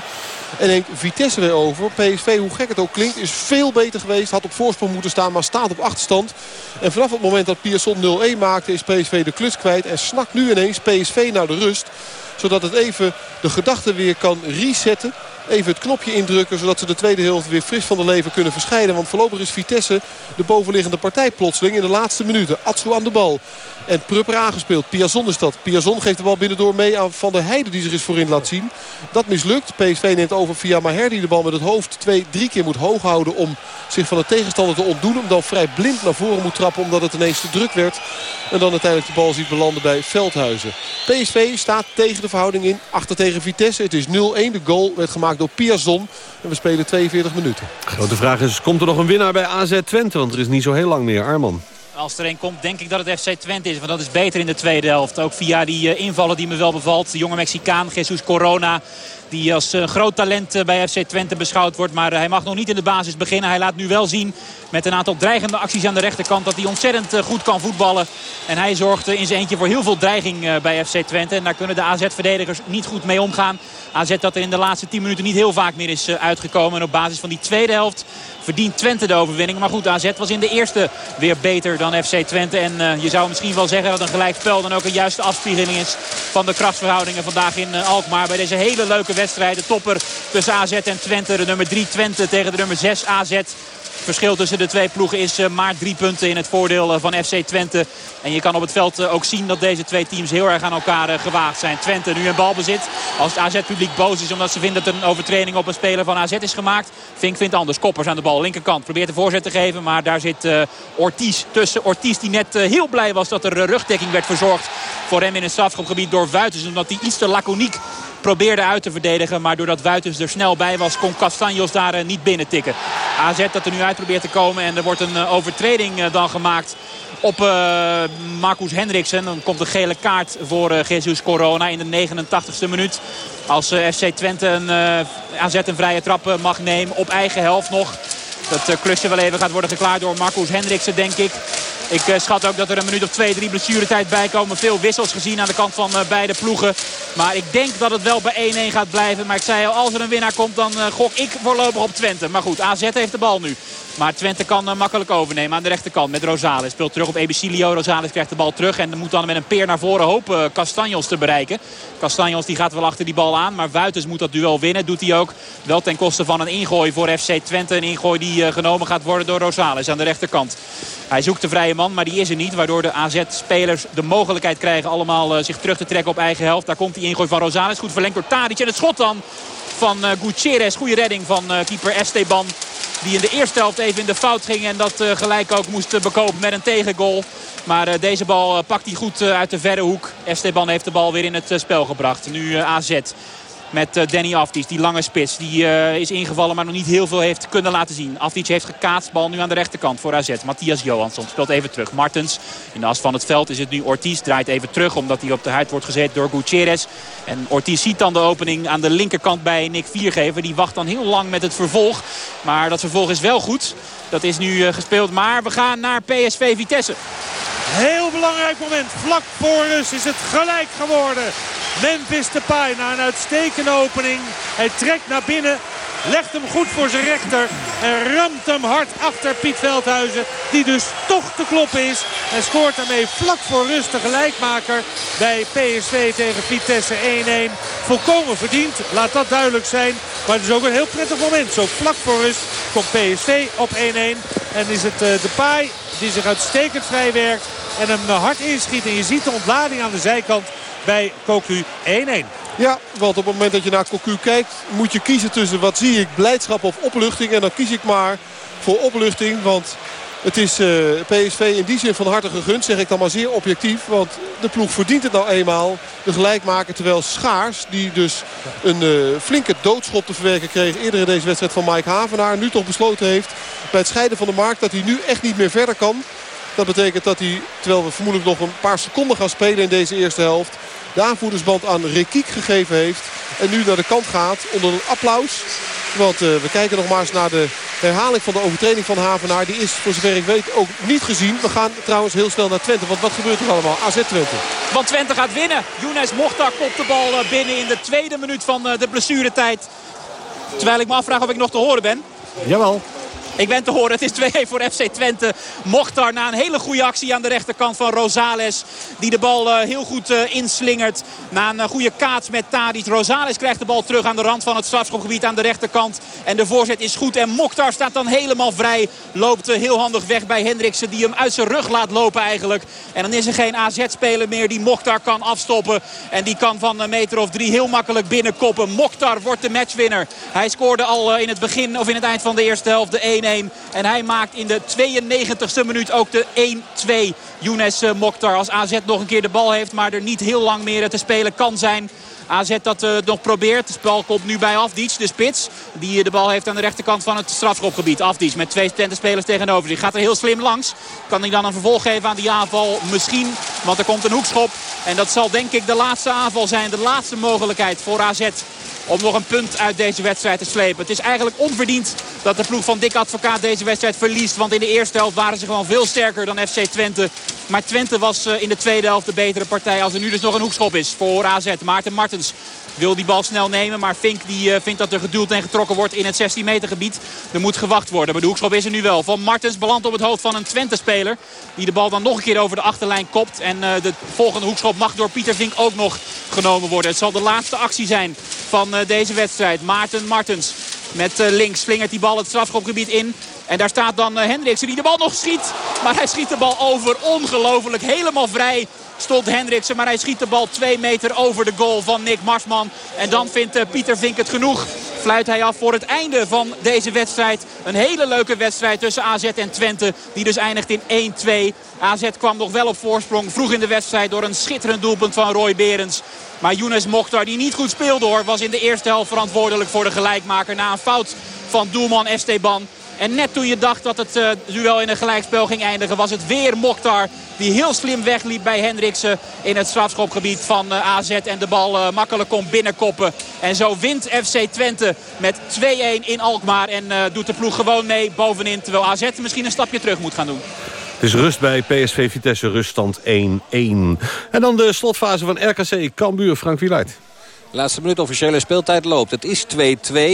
En neemt Vitesse weer over. PSV, hoe gek het ook klinkt, is veel beter geweest. Had op voorsprong moeten staan, maar staat op achterstand. En vanaf het moment dat Pierson 0-1 maakte, is PSV de klus kwijt. En snakt nu ineens PSV naar de rust. Zodat het even de gedachten weer kan resetten even het knopje indrukken. Zodat ze de tweede helft weer fris van de leven kunnen verscheiden. Want voorlopig is Vitesse de bovenliggende partij plotseling in de laatste minuten. Atsu aan de bal. En Prupper aangespeeld. Piazon is dat. Piazon geeft de bal binnendoor mee aan Van der Heijden die zich eens voorin laat zien. Dat mislukt. PSV neemt over via Maher die de bal met het hoofd twee, drie keer moet hoog houden om zich van de tegenstander te ontdoen. Hem dan vrij blind naar voren moet trappen omdat het ineens te druk werd. En dan uiteindelijk de bal ziet belanden bij Veldhuizen. PSV staat tegen de verhouding in. Achter tegen Vitesse. Het is 0-1. De goal werd gemaakt door Piazon. En we spelen 42 minuten. Grote vraag is, komt er nog een winnaar bij AZ Twente? Want er is niet zo heel lang meer. Arman. Als er een komt, denk ik dat het FC Twente is. Want dat is beter in de tweede helft. Ook via die uh, invallen die me wel bevalt. De jonge Mexicaan, Jesus Corona. Die als uh, groot talent uh, bij FC Twente beschouwd wordt. Maar hij mag nog niet in de basis beginnen. Hij laat nu wel zien met een aantal dreigende acties aan de rechterkant. Dat hij ontzettend goed kan voetballen. En hij zorgt in zijn eentje voor heel veel dreiging bij FC Twente. En daar kunnen de AZ-verdedigers niet goed mee omgaan. AZ dat er in de laatste 10 minuten niet heel vaak meer is uitgekomen. En op basis van die tweede helft verdient Twente de overwinning. Maar goed, AZ was in de eerste weer beter dan FC Twente. En uh, je zou misschien wel zeggen dat een gelijkspel dan ook een juiste afspiegeling is van de krachtsverhoudingen vandaag in uh, Alkmaar. Bij deze hele leuke wedstrijd. De topper tussen AZ en Twente. De nummer 3 Twente tegen de nummer 6 AZ verschil tussen de twee ploegen is eh, maar drie punten in het voordeel eh, van FC Twente. En je kan op het veld eh, ook zien dat deze twee teams heel erg aan elkaar gewaagd zijn. Twente nu een balbezit. Als het AZ-publiek boos is omdat ze vinden dat er een overtreding op een speler van AZ is gemaakt. Vink vindt anders. Koppers aan de bal, linkerkant. Probeert de voorzet te geven, maar daar zit Ortiz tussen. Ortiz die net heel blij was dat er rugdekking werd verzorgd voor hem in het strafschopgebied door Vuitens. Omdat hij iets te laconiek probeerde uit te verdedigen. Maar doordat Wuitens er snel bij was, kon Castanjos daar eh, niet binnen tikken. AZ dat er nu uit probeert te komen. En er wordt een eh, overtreding eh, dan gemaakt op Marcus Hendriksen. Dan komt een gele kaart voor Jesus Corona in de 89ste minuut. Als FC Twente een, AZ een vrije trap mag nemen op eigen helft nog. Dat klusje wel even gaat worden geklaard door Marcus Hendriksen denk ik. Ik uh, schat ook dat er een minuut of twee, drie blessuretijd bij komen. Veel wissels gezien aan de kant van uh, beide ploegen. Maar ik denk dat het wel bij 1-1 gaat blijven. Maar ik zei al, als er een winnaar komt, dan uh, gok ik voorlopig op Twente. Maar goed, AZ heeft de bal nu. Maar Twente kan makkelijk overnemen aan de rechterkant met Rosales. Speelt terug op Ebicilio. Rosales krijgt de bal terug. En moet dan met een peer naar voren hopen Castanjos te bereiken. Castanjos die gaat wel achter die bal aan. Maar Wuitens moet dat duel winnen. Doet hij ook. Wel ten koste van een ingooi voor FC Twente. Een ingooi die genomen gaat worden door Rosales aan de rechterkant. Hij zoekt de vrije man, maar die is er niet. Waardoor de AZ-spelers de mogelijkheid krijgen allemaal uh, zich terug te trekken op eigen helft. Daar komt die ingooi van Rosales. Goed verlengd door Tadic. En het schot dan van uh, Gutierrez. Goede redding van uh, keeper Esteban. Die in de eerste helft even in de fout ging. En dat gelijk ook moest bekopen met een tegengoal. Maar deze bal pakt hij goed uit de verre hoek. Esteban heeft de bal weer in het spel gebracht. Nu AZ. Met uh, Danny Afdic, die lange spits. Die uh, is ingevallen, maar nog niet heel veel heeft kunnen laten zien. Afdic heeft gekaatst. Bal nu aan de rechterkant voor AZ. Matthias Johansson speelt even terug. Martens in de as van het veld is het nu Ortiz. Draait even terug omdat hij op de huid wordt gezet door Gutierrez. En Ortiz ziet dan de opening aan de linkerkant bij Nick Viergever. Die wacht dan heel lang met het vervolg. Maar dat vervolg is wel goed. Dat is nu uh, gespeeld. Maar we gaan naar PSV Vitesse. Heel belangrijk moment. Vlak voor rust is het gelijk geworden. Memphis Depay na een uitstekende opening. Hij trekt naar binnen. Legt hem goed voor zijn rechter. En ramt hem hard achter Piet Veldhuizen. Die dus toch te kloppen is. En scoort daarmee vlak voor rust de gelijkmaker bij PSV tegen Vitesse 1-1. Volkomen verdiend. Laat dat duidelijk zijn. Maar het is ook een heel prettig moment. Zo vlak voor rust komt PSV op 1-1. En is het uh, Depay die zich uitstekend vrijwerkt. En hem hard inschiet. En je ziet de ontlading aan de zijkant bij Cocu 1-1. Ja, want op het moment dat je naar Cocu kijkt... moet je kiezen tussen wat zie ik, blijdschap of opluchting. En dan kies ik maar voor opluchting. Want het is uh, PSV in die zin van harte gegund, zeg ik dan maar zeer objectief. Want de ploeg verdient het nou eenmaal. De gelijkmaker terwijl Schaars, die dus een uh, flinke doodschop te verwerken kreeg... eerder in deze wedstrijd van Mike Havenaar, nu toch besloten heeft... bij het scheiden van de markt dat hij nu echt niet meer verder kan. Dat betekent dat hij, terwijl we vermoedelijk nog een paar seconden gaan spelen in deze eerste helft de aanvoerdersband aan Rekiek gegeven heeft. En nu naar de kant gaat onder een applaus. Want uh, we kijken nog maar eens naar de herhaling van de overtreding van Havenaar. Die is voor zover ik weet ook niet gezien. We gaan trouwens heel snel naar Twente. Want wat gebeurt er allemaal? AZ Twente. Want Twente gaat winnen. Younes Mochtar kopt de bal eh, binnen in de tweede minuut van eh, de blessuretijd. Terwijl ik me afvraag of ik nog te horen ben. Jawel. Ik ben te horen, het is 2-1 voor FC Twente. Mochtar na een hele goede actie aan de rechterkant van Rosales. Die de bal uh, heel goed uh, inslingert. Na een uh, goede kaats met Tadic. Rosales krijgt de bal terug aan de rand van het strafschopgebied aan de rechterkant. En de voorzet is goed. En Mokhtar staat dan helemaal vrij. Loopt heel handig weg bij Hendriksen. Die hem uit zijn rug laat lopen eigenlijk. En dan is er geen AZ-speler meer die Mokhtar kan afstoppen. En die kan van een meter of drie heel makkelijk binnenkoppen. Mokhtar wordt de matchwinner. Hij scoorde al in het begin of in het eind van de eerste helft de 1-1. En hij maakt in de 92e minuut ook de 1-2. Younes eh, Mokhtar als AZ nog een keer de bal heeft. Maar er niet heel lang meer te spelen kan zijn. AZ dat uh, nog probeert. De spel komt nu bij Afdic, de spits. Die uh, de bal heeft aan de rechterkant van het strafschopgebied. Afdic met twee spelers tegenover zich. Gaat er heel slim langs. Kan hij dan een vervolg geven aan die aanval? Misschien, want er komt een hoekschop. En dat zal denk ik de laatste aanval zijn. De laatste mogelijkheid voor AZ om nog een punt uit deze wedstrijd te slepen. Het is eigenlijk onverdiend dat de ploeg van Dick Advocaat deze wedstrijd verliest. Want in de eerste helft waren ze gewoon veel sterker dan FC Twente. Maar Twente was eh, in de tweede helft de betere partij. Als er nu dus nog een hoekschop is voor AZ. Maarten Martens wil die bal snel nemen. Maar Fink die, uh, vindt dat er geduwd en getrokken wordt in het 16 meter gebied. Er moet gewacht worden. Maar de hoekschop is er nu wel. Van Martens belandt op het hoofd van een Twente-speler. Die de bal dan nog een keer over de achterlijn kopt. En uh, de volgende hoekschop mag door Pieter Vink ook nog genomen worden. Het zal de laatste actie zijn van deze wedstrijd. Maarten Martens met links slingert die bal het strafschopgebied in. En daar staat dan Hendriksen die de bal nog schiet. Maar hij schiet de bal over. Ongelooflijk. Helemaal vrij stond Hendriksen. Maar hij schiet de bal twee meter over de goal van Nick Marsman. En dan vindt Pieter Vink het genoeg fluit hij af voor het einde van deze wedstrijd. Een hele leuke wedstrijd tussen AZ en Twente. Die dus eindigt in 1-2. AZ kwam nog wel op voorsprong vroeg in de wedstrijd door een schitterend doelpunt van Roy Berends. Maar Younes Mokhtar, die niet goed speelde hoor, was in de eerste helft verantwoordelijk voor de gelijkmaker. Na een fout van doelman Esteban. En net toen je dacht dat het uh, duel in een gelijkspel ging eindigen... was het weer Mokhtar die heel slim wegliep bij Hendriksen... in het strafschopgebied van eh, AZ. En de bal uh, makkelijk kon binnenkoppen. En zo wint FC Twente met 2-1 in Alkmaar. En doet de ploeg gewoon mee bovenin. Terwijl AZ misschien een stapje terug moet gaan doen. Het is rust bij PSV Vitesse, ruststand 1-1. En dan de slotfase van RKC Cambuur, Frank Wieluid. Laatste minuut officiële speeltijd loopt. Het is 2-2.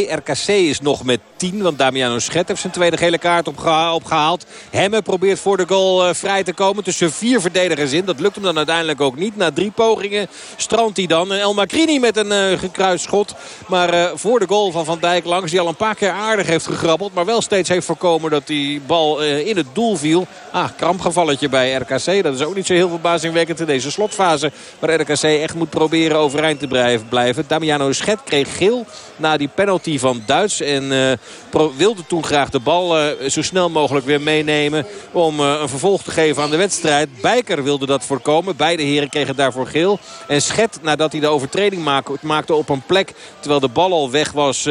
RKC is nog met 10. Want Damiano Schet heeft zijn tweede gele kaart opgehaald. Hemme probeert voor de goal uh, vrij te komen. Tussen vier verdedigers in. Dat lukt hem dan uiteindelijk ook niet. Na drie pogingen strandt hij dan. En El Macrini met een uh, gekruist schot. Maar uh, voor de goal van Van Dijk langs. Die al een paar keer aardig heeft gegrabbeld. Maar wel steeds heeft voorkomen dat die bal in het doel viel. Ah, krampgevalletje bij RKC. Dat is ook niet zo heel verbazingwekkend in deze slotfase. Waar RKC echt moet proberen overeind te blijven Damiano Schet kreeg geel na die penalty van Duits. En uh, wilde toen graag de bal uh, zo snel mogelijk weer meenemen. Om uh, een vervolg te geven aan de wedstrijd. Bijker wilde dat voorkomen. Beide heren kregen daarvoor geel. En Schet nadat hij de overtreding maakte op een plek. Terwijl de bal al weg was.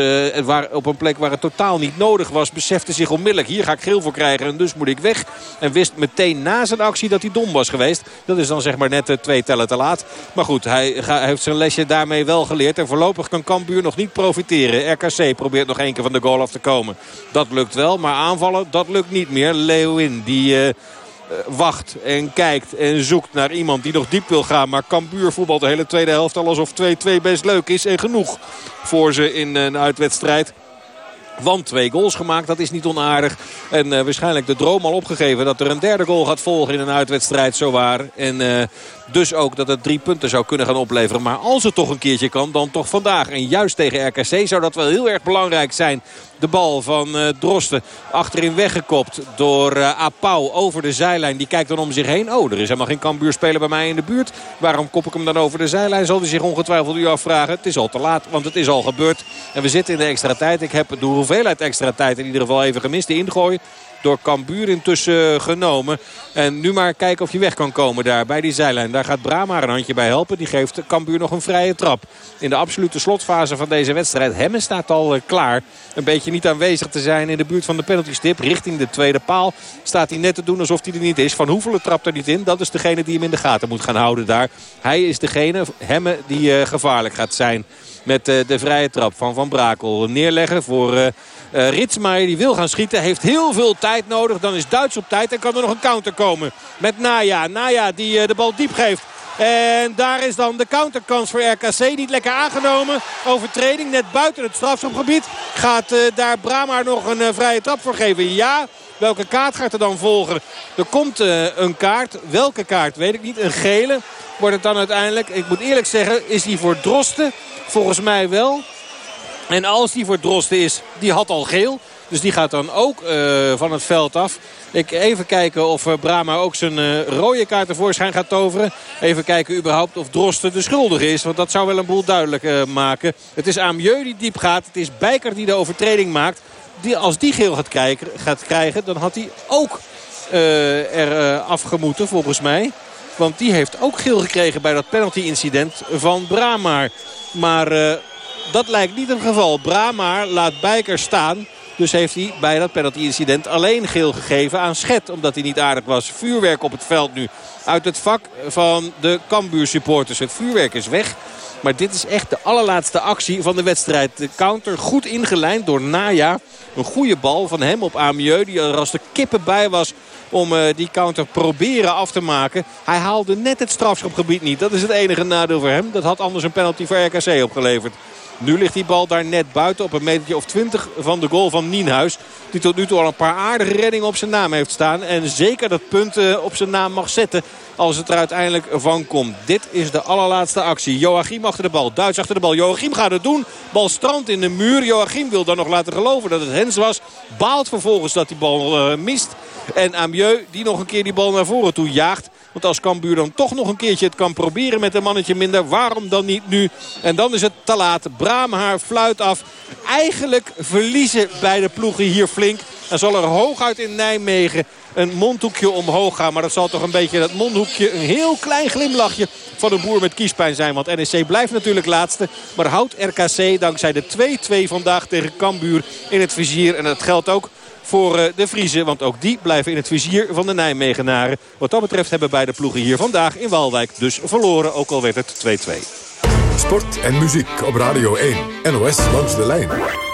waar, op een plek waar het totaal niet nodig was. Besefte zich onmiddellijk. Hier ga ik geel voor krijgen. En dus moet ik weg. En wist meteen na zijn actie dat hij dom was geweest. Dat is dan zeg maar net twee tellen te laat. Maar goed, hij heeft zijn lesje daarmee wel geleerd. En voorlopig kan Cambuur nog niet profiteren. RKC probeert nog één keer van de goal af te komen. Dat lukt wel, maar aanvallen, dat lukt niet meer. Leeuwin, die... Uh, wacht en kijkt en zoekt naar iemand die nog diep wil gaan. Maar Cambuur voetbalt de hele tweede helft al alsof 2-2 best leuk is. En genoeg voor ze in een uitwedstrijd. Want twee goals gemaakt, dat is niet onaardig. En uh, waarschijnlijk de droom al opgegeven dat er een derde goal gaat volgen in een uitwedstrijd, zowaar. En dus ook dat het drie punten zou kunnen gaan opleveren. Maar als het toch een keertje kan, dan toch vandaag. En juist tegen RKC zou dat wel heel erg belangrijk zijn. De bal van uh, Drosten achterin weggekopt door uh, Apau over de zijlijn. Die kijkt dan om zich heen. Oh, er is helemaal geen Cambuurspeler bij mij in de buurt. Waarom kop ik hem dan over de zijlijn? Zal hij zich ongetwijfeld u afvragen. Het is al te laat, want het is al gebeurd. En we zitten in de extra tijd. Ik heb de hoeveelheid extra tijd in ieder geval even gemist. De ingooi door Cambuur intussen genomen. En nu maar kijken of je weg kan komen daar bij die zijlijn. Daar gaat Brama een handje bij helpen. Die geeft Cambuur nog een vrije trap. In de absolute slotfase van deze wedstrijd. Hemme staat al eh, klaar. Een beetje niet aanwezig te zijn in de buurt van de penaltystip. Richting de tweede paal staat hij net te doen alsof hij er niet is. Van Hoevelen trapt er niet in. Dat is degene die hem in de gaten moet gaan houden daar. Hij is degene, Hemme, die uh, gevaarlijk gaat zijn. Met uh, de vrije trap van Van Brakel. Neerleggen voor uh, uh, Ritsmaier die wil gaan schieten. Heeft heel veel tijd nodig. Dan is Duits op tijd en kan er nog een counter komen. Met Naya. Naya die de bal diep geeft. En daar is dan de counterkans voor RKC. Niet lekker aangenomen. Overtreding net buiten het strafschopgebied. Gaat daar Brama nog een vrije trap voor geven? Ja. Welke kaart gaat er dan volgen? Er komt uh, een kaart. Welke kaart weet ik niet. Een gele wordt het dan uiteindelijk. Ik moet eerlijk zeggen, is die voor Drosten? Volgens mij wel. En als die voor Drosten is, die had al geel. Dus die gaat dan ook uh, van het veld af. Ik even kijken of uh, Brama ook zijn uh, rode kaart tevoorschijn gaat toveren. Even kijken überhaupt of Drosten de schuldige is. Want dat zou wel een boel duidelijk maken. Het is Amieux die diep gaat. Het is Bijker die de overtreding maakt. Die, als die geel gaat krijgen, gaat krijgen dan had hij ook er afgemoeten volgens mij. Want die heeft ook geel gekregen bij dat penalty incident van Brama. Maar dat lijkt niet het geval. Brama laat Bijker staan. Dus heeft hij bij dat penalty-incident alleen geel gegeven aan Schet. Omdat hij niet aardig was. Vuurwerk op het veld nu. Uit het vak van de Cambuur supporters. Het vuurwerk is weg. Maar dit is echt de allerlaatste actie van de wedstrijd. De counter goed ingelijnd door Naya. Een goede bal van hem op Amieux. Die er als de kippen bij was om die counter proberen af te maken. Hij haalde net het strafschopgebied niet. Dat is het enige nadeel voor hem. Dat had anders een penalty voor RKC opgeleverd. Nu ligt die bal daar net buiten op een metertje of 20 van de goal van Nienhuis. Die tot nu toe al een paar aardige reddingen op zijn naam heeft staan. En zeker dat punt op zijn naam mag zetten als het er uiteindelijk van komt. Dit is de allerlaatste actie. Joachim achter de bal. Duits achter de bal. Joachim gaat het doen. Bal strandt in de muur. Joachim wil dan nog laten geloven dat het Hens was. Baalt vervolgens dat die bal uh, mist. En Amieux die nog een keer die bal naar voren toe jaagt. Want als Cambuur dan toch nog een keertje het kan proberen met een mannetje minder. Waarom dan niet nu? En dan is het te laat. Braamhaar fluit af. Eigenlijk verliezen beide ploegen hier flink. En zal er hooguit in Nijmegen een mondhoekje omhoog gaan. Maar dat zal toch een beetje dat mondhoekje een heel klein glimlachje van een boer met kiespijn zijn. Want NEC blijft natuurlijk laatste. Maar houdt RKC dankzij de 2-2 vandaag tegen Cambuur in het vizier. En dat geldt ook voor eh, de Vriezen. Want ook die blijven in het vizier van de Nijmegenaren. Wat dat betreft hebben beide ploegen hier vandaag in Waalwijk dus verloren. Ook al werd het 2-2. Sport en muziek op Radio 1. NOS langs de lijn.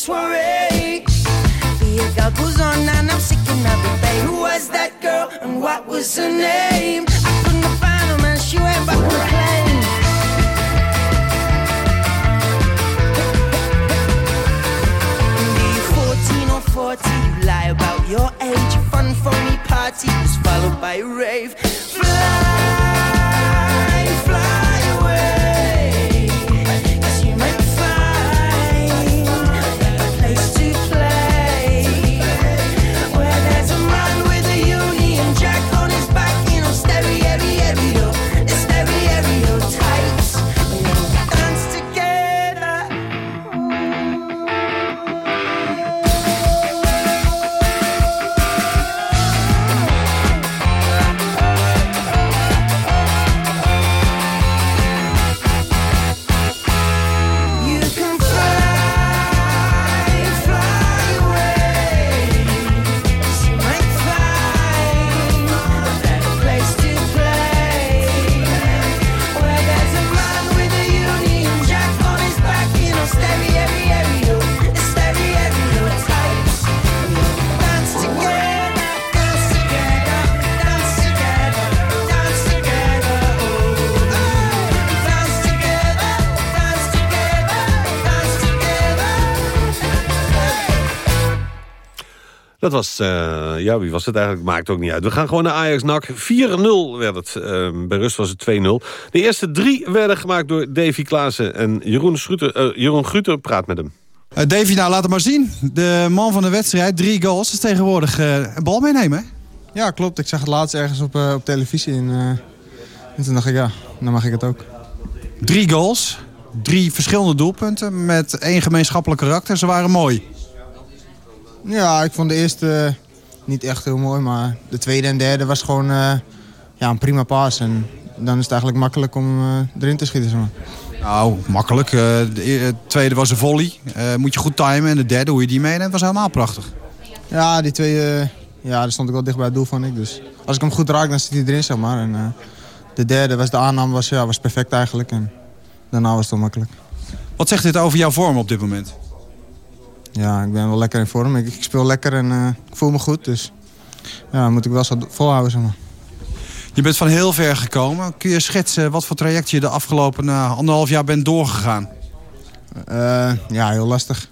Soiree. The girl goes on and I'm sick and I've been Who was that girl and what was her name? I couldn't find her man, she went back to plane. or 40, you lie about your age. Fun, phony party was followed by a rave. Fly. Dat was, uh, ja, wie was het eigenlijk? Maakt ook niet uit. We gaan gewoon naar Ajax-NAC. 4-0 werd het. Uh, bij rust was het 2-0. De eerste drie werden gemaakt door Davy Klaassen. En Jeroen, Schruter, uh, Jeroen Gruter praat met hem. Davy, nou laat het maar zien. De man van de wedstrijd, drie goals. is tegenwoordig een bal meenemen, Ja, klopt. Ik zag het laatst ergens op, op televisie. En, en toen dacht ik, ja, dan mag ik het ook. Drie goals. Drie verschillende doelpunten met één gemeenschappelijk karakter. Ze waren mooi. Ja, ik vond de eerste niet echt heel mooi. Maar de tweede en derde was gewoon uh, ja, een prima paas. En dan is het eigenlijk makkelijk om uh, erin te schieten. Zeg maar. Nou, makkelijk. De tweede was een volley. moet je goed timen. En de derde, hoe je die meeneemt, was helemaal prachtig. Ja, die tweede, ja, daar stond ik wel dicht bij het doel van ik. Dus als ik hem goed raak, dan zit hij erin, zeg maar. En de derde was de aanname was, ja, was perfect eigenlijk. En daarna was het wel makkelijk. Wat zegt dit over jouw vorm op dit moment? Ja, ik ben wel lekker in vorm. Ik, ik speel lekker en uh, ik voel me goed. Dus ja, moet ik wel zo volhouden. Zeg maar. Je bent van heel ver gekomen. Kun je schetsen wat voor traject je de afgelopen uh, anderhalf jaar bent doorgegaan? Uh, ja, heel lastig.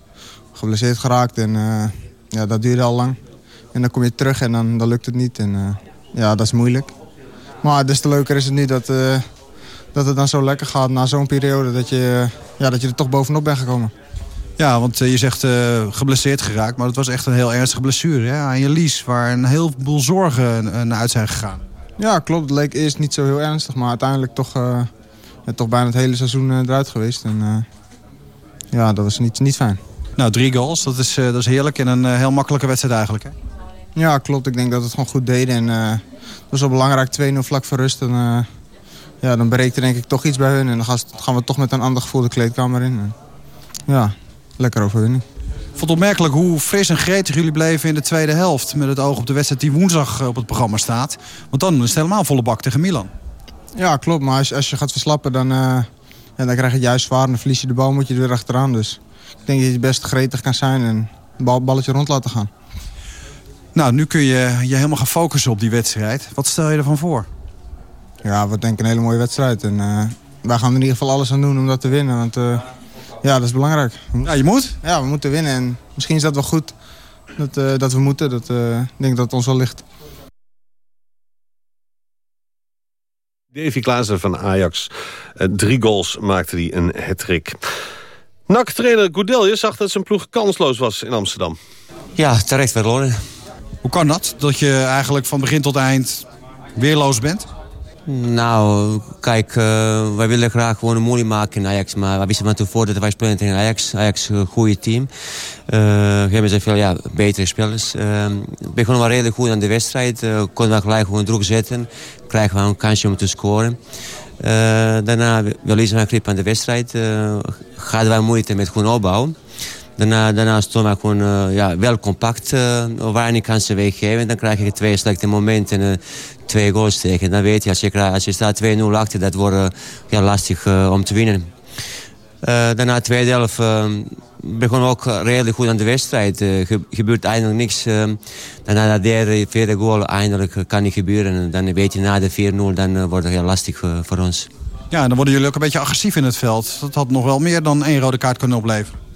Geblesseerd geraakt en ja, dat duurde al lang. En dan kom je terug en dan, dan lukt het niet. En ja, dat is moeilijk. Maar des te leuker is het nu dat, dat het dan zo lekker gaat na zo'n periode. Dat je, ja, dat je er toch bovenop bent gekomen. Ja, want je zegt uh, geblesseerd geraakt, maar het was echt een heel ernstige blessure hè, aan je lies... waar een heleboel zorgen naar uit zijn gegaan. Ja, klopt. Het leek eerst niet zo heel ernstig, maar uiteindelijk toch, uh, toch bijna het hele seizoen uh, eruit geweest. En ja, dat was niet, niet fijn. Nou, drie goals, dat is, dat is heerlijk en een heel makkelijke wedstrijd eigenlijk, hè? Ja, klopt. Ik denk dat we het gewoon goed deden. En het was wel belangrijk, 2-0 vlak voor rust. En, ja, dan breekt er denk ik toch iets bij hun. En dan gaan we toch met een ander gevoel de kleedkamer in. En, ja, lekker overwinning. Ik vond het opmerkelijk hoe fris en gretig jullie bleven in de tweede helft. Met het oog op de wedstrijd die woensdag op het programma staat. Want dan is het helemaal volle bak tegen Milan. Ja, klopt. Maar als, als je gaat verslappen, dan, uh, ja, dan krijg je het juist zwaar. En dan verlies je de bal, moet je er weer achteraan. Dus ik denk dat je best gretig kan zijn en het bal, balletje rond laten gaan. Nou, nu kun je je helemaal gaan focussen op die wedstrijd. Wat stel je ervan voor? Ja, we denken een hele mooie wedstrijd. En uh, wij gaan er in ieder geval alles aan doen om dat te winnen. Want uh, ja, dat is belangrijk. Ja, je moet? Ja, we moeten winnen. En misschien is dat wel goed dat, uh, dat we moeten. Dat, uh, ik denk dat het ons wel ligt. Davy Klaassen van Ajax. Uh, drie goals maakte hij een hat-trick. NAC-trainer Goudelje zag dat zijn ploeg kansloos was in Amsterdam. Ja, terecht verloren. Hoe kan dat? Dat je eigenlijk van begin tot eind weerloos bent? Nou, kijk, uh, wij willen graag gewoon een mooi maken in Ajax. Maar we wisten van tevoren dat wij spelen tegen Ajax. Ajax een goede team. Uh, we hebben ze veel ja, betere spelers. Uh, we begonnen wel redelijk goed aan de wedstrijd. Uh, konden we gelijk gewoon druk zetten. Krijgen we een kansje om te scoren. daarna verliezen we een grip aan de wedstrijd. hadden wij moeite met gewoon opbouwen. Daarna, daarna stonden we gewoon ja, wel compact uh, weinig kansen weggeven. Dan krijg je twee slechte momenten en twee goals tegen. Dan weet je, als je, als je staat 2-0 achter, dat wordt ja, lastig om te winnen. daarna de tweede helft begon ook redelijk goed aan de wedstrijd. Er gebeurt eindelijk niks. daarna de derde, vierde goal, eindelijk kan niet gebeuren. En dan weet je, na de 4-0, dan wordt het heel lastig voor ons. Ja, dan worden jullie ook een beetje agressief in het veld. Dat had nog wel meer dan één rode kaart kunnen opleveren.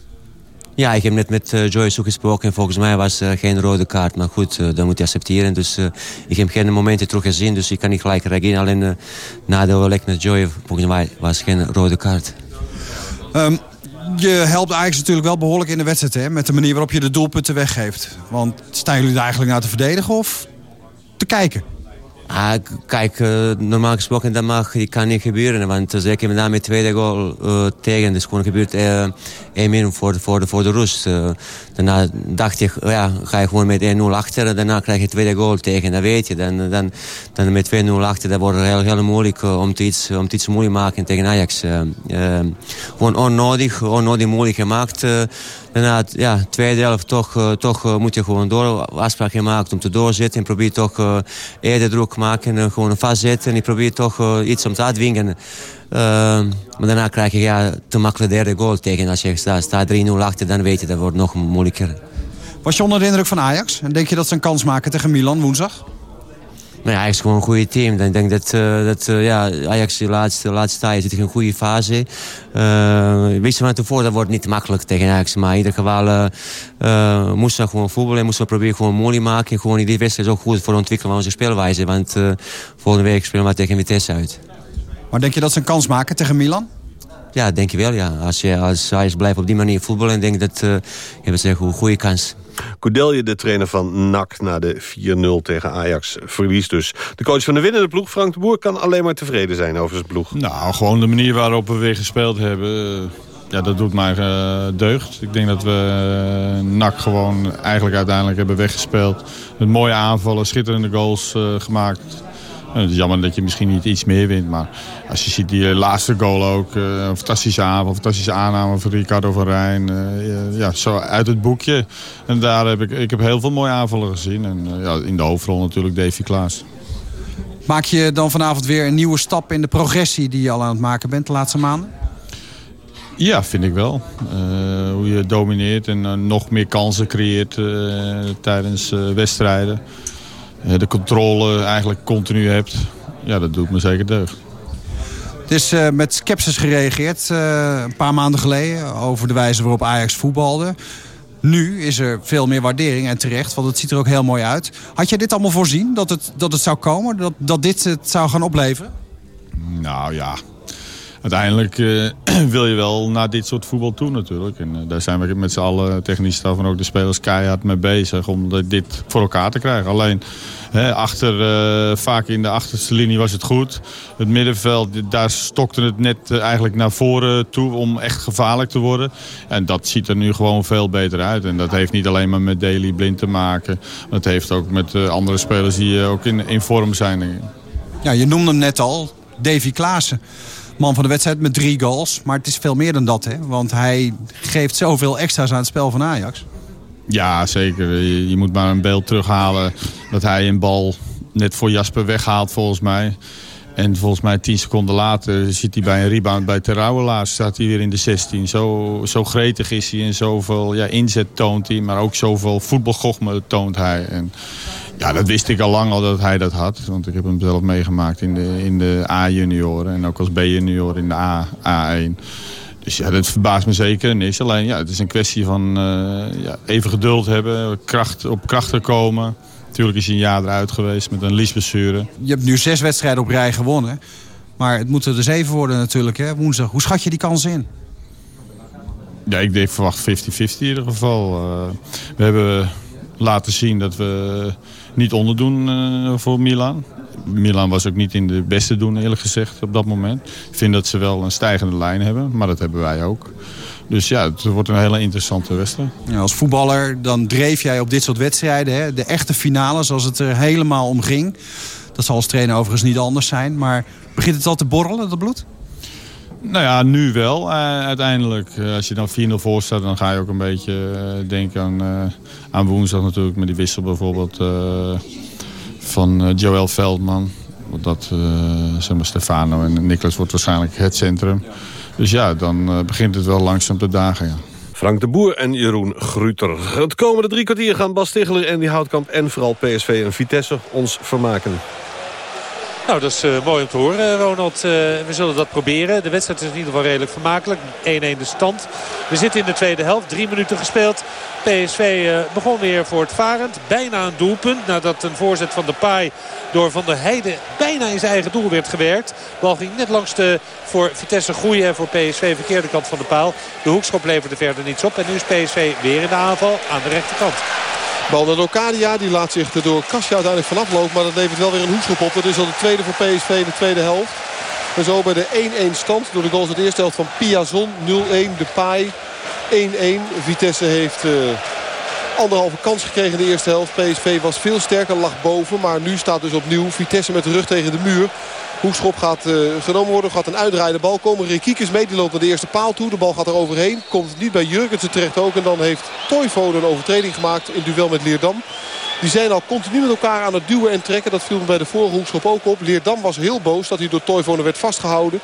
Ja, ik heb net met uh, Joyce ook gesproken en volgens mij was er uh, geen rode kaart. Maar goed, uh, dat moet je accepteren. Dus ik heb geen momenten terug gezien, dus ik kan niet gelijk reageren. Alleen na de overleg met Joy, volgens mij was geen rode kaart. Um, je helpt eigenlijk natuurlijk wel behoorlijk in de wedstrijd, hè? Met de manier waarop je de doelpunten weggeeft. Want staan jullie daar eigenlijk naar te verdedigen of te kijken? Ah, kijk, uh, normaal gesproken dat mag, dat kan niet gebeuren. Want zeker met name tweede goal uh, tegen. Dus gewoon gebeurt uh, 1 min voor, voor, de, voor de rust. daarna dacht je, ja, ga je gewoon met 1-0 achter. Daarna krijg je tweede goal tegen. Dat weet je. Dan, dan, dan met 2-0 achter, dat wordt heel, heel moeilijk om te iets, om te iets moeilijk maken tegen Ajax. gewoon onnodig, onnodig moeilijk gemaakt. Daarna, ja, tweede helft, toch, uh, toch uh, moet je gewoon door. Afspraak gemaakt om te doorzetten. En probeer toch uh, eerder druk maken. en gewoon vastzetten. En ik probeer toch iets om te uitwingen. maar daarna krijg je ja, te makkelijk derde goal tegen. Als je staat, staat 3-0 achter, dan weet je dat wordt nog moeilijker. Was je onder de indruk van Ajax? En denk je dat ze een kans maken tegen Milan woensdag? Nou is gewoon een goede team. Ik denk dat, uh, dat uh, ja, Ajax de laatste, laatste tijd zit in een goede fase. Uh, wisten van tevoren, dat wordt niet makkelijk tegen Ajax. Maar in ieder geval uh, moesten we gewoon voetballen. Moesten we proberen gewoon moeilijk maken. Gewoon in die wedstrijd ook goed voor ontwikkelen van onze speelwijze. Want volgende week spelen we tegen Vitesse uit. Maar denk je dat ze een kans maken tegen Milan? Ja, denk je wel, ja. Als je als Ajax blijft op die manier voetballen... denk ik dat uh, hebben ze een goede kans. Koudelje, de trainer van NAC, na de 4-0 tegen Ajax verliest dus. De coach van de winnende ploeg, Frank de Boer, kan alleen maar tevreden zijn over zijn ploeg. Nou, gewoon de manier waarop we weer gespeeld hebben... Ja, dat doet mij uh, deugd. Ik denk dat we uh, NAC gewoon eigenlijk uiteindelijk hebben weggespeeld. Met mooie aanvallen, schitterende goals uh, gemaakt. Het is jammer dat je misschien niet iets meer wint. Maar als je ziet die laatste goal ook. een fantastische aanval, fantastische aanname van Ricardo van Rijn. Uh, ja, zo uit het boekje. En daar heb ik, ik heb heel veel mooie aanvallen gezien. En ja, in de hoofdrol natuurlijk Davy Klaas. Maak je dan vanavond weer een nieuwe stap in de progressie die je al aan het maken bent de laatste maanden? Ja, vind ik wel. Uh, hoe je domineert en nog meer kansen creëert tijdens wedstrijden. Eh, de controle eigenlijk continu hebt. Ja, dat doet me zeker deugd. Het is uh, met skepsis gereageerd uh, een paar maanden geleden... over de wijze waarop Ajax voetbalde. Nu is er veel meer waardering en terecht, want het ziet er ook heel mooi uit. Had jij dit allemaal voorzien, dat het, dat het zou komen? Dat, dat dit het zou gaan opleveren? Nou ja, uiteindelijk uh, wil je wel naar dit soort voetbal toe natuurlijk. En uh, daar zijn we met z'n allen, technisch staf en ook de spelers keihard mee bezig om dit voor elkaar te krijgen. Alleen hè, achter, vaak in de achterste linie was het goed. Het middenveld, daar stokte het net eigenlijk naar voren toe om echt gevaarlijk te worden. En dat ziet er nu gewoon veel beter uit. En dat heeft niet alleen maar met Daily Blind te maken. Dat heeft ook met andere spelers die ook in, in vorm zijn. Ja, je noemde hem net al, Davy Klaassen man van de wedstrijd met drie goals. Maar het is veel meer dan dat, hè? Want hij geeft zoveel extra's aan het spel van Ajax. Ja, zeker. Je, moet maar een beeld terughalen dat hij een bal net voor Jasper weghaalt, volgens mij. En volgens mij tien seconden later zit hij bij een rebound bij Terouwelaar. Staat hij weer in de 16. Zo, zo gretig is hij en zoveel ja, inzet toont hij. Maar ook zoveel voetbalgochme toont hij. En ja, dat wist ik al lang al dat hij dat had. Want ik heb hem zelf meegemaakt in de, in de A-junioren. En ook als B-junior in de A, A1. Dus ja, dat verbaast me zeker niks. Alleen ja, het is een kwestie van uh, ja, even geduld hebben. Kracht, op kracht komen. Natuurlijk is hij een jaar eruit geweest met een liesblessure. Je hebt nu zes wedstrijden op rij gewonnen. Maar het moeten er zeven worden natuurlijk, hè, woensdag. Hoe schat je die kans in? Ja, ik denk, verwacht 50-50 in ieder geval. Uh, we hebben laten zien dat we niet onderdoen uh, voor Milan. Milan was ook niet in de beste doen eerlijk gezegd op dat moment. Ik vind dat ze wel een stijgende lijn hebben, maar dat hebben wij ook. Dus ja, het wordt een hele interessante wedstrijd. Ja, als voetballer dan dreef jij op dit soort wedstrijden. Hè? De echte finales, als het er helemaal om ging. Dat zal als trainer overigens niet anders zijn. Maar begint het al te borrelen, dat bloed? Nou ja, nu wel uh, uiteindelijk. Uh, als je dan 4-0 voor staat, dan ga je ook een beetje uh, denken aan, aan woensdag natuurlijk. Met die wissel bijvoorbeeld van Joël Veldman. Dat zeg maar Stefano en Niklas wordt waarschijnlijk het centrum. Dus ja, dan begint het wel langzaam te dagen, ja. Frank de Boer en Jeroen Gruter. Het komende drie kwartier gaan Bas Tegeler en die Houtkamp... en vooral PSV en Vitesse ons vermaken. Nou, dat is uh, mooi om te horen, Ronald. Uh, we zullen dat proberen. De wedstrijd is in ieder geval redelijk vermakelijk. 1-1 de stand. We zitten in de tweede helft. Drie minuten gespeeld. PSV begon weer voortvarend. Bijna een doelpunt. Nadat een voorzet van de paai door Van der Heijden bijna in zijn eigen doel werd gewerkt. Bal ging net langs de voor Vitesse goede en voor PSV verkeerde kant van de paal. De hoekschop leverde verder niets op. En nu is PSV weer in de aanval aan de rechterkant. Bal naar Locadia. Die laat zich er door Kasia uiteindelijk vanaf lopen. Maar dat levert wel weer een hoekschop op. Dat is al de tweede voor PSV in de tweede helft. En zo bij de 1-1 stand. Door de goals uit de eerste helft van Piazon. 0-1 de Pai. 1-1. Vitesse heeft... Uh, anderhalve kans gekregen in de eerste helft. PSV was veel sterker, lag boven. Maar nu staat dus opnieuw Vitesse met de rug tegen de muur. Hoekschop gaat uh, genomen worden. Gaat een uitdraaide bal komen. Rikiekes mee. Die loopt naar de eerste paal toe. De bal gaat er overheen. Komt niet bij Jurgensen terecht ook. En dan heeft Toivonen een overtreding gemaakt in duel met Leerdam. Die zijn al continu met elkaar aan het duwen en trekken. Dat viel bij de vorige hoekschop ook op. Leerdam was heel boos dat hij door Toivonen werd vastgehouden.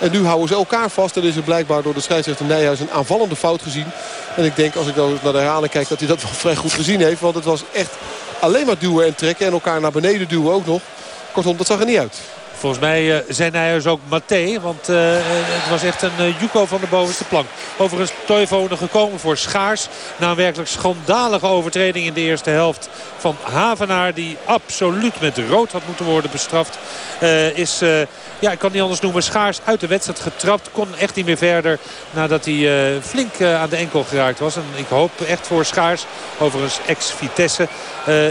En nu houden ze elkaar vast. En is er blijkbaar door de scheidsrechter Nijhuis een aanvallende fout gezien. En ik denk als ik dan naar de herhaling kijk dat hij dat wel vrij goed gezien heeft. Want het was echt alleen maar duwen en trekken. En elkaar naar beneden duwen ook nog. Kortom, dat zag er niet uit. Volgens mij uh, zijn hij dus ook Maté. Want uh, het was echt een Juco van de bovenste plank. Overigens Toivonen gekomen voor Schaars. Na een werkelijk schandalige overtreding in de eerste helft van Havenaar. Die absoluut met rood had moeten worden bestraft. is, ja ik kan niet anders noemen, Schaars uit de wedstrijd getrapt. Kon echt niet meer verder nadat hij flink aan de enkel geraakt was. En ik hoop echt voor Schaars, overigens ex-Vitesse,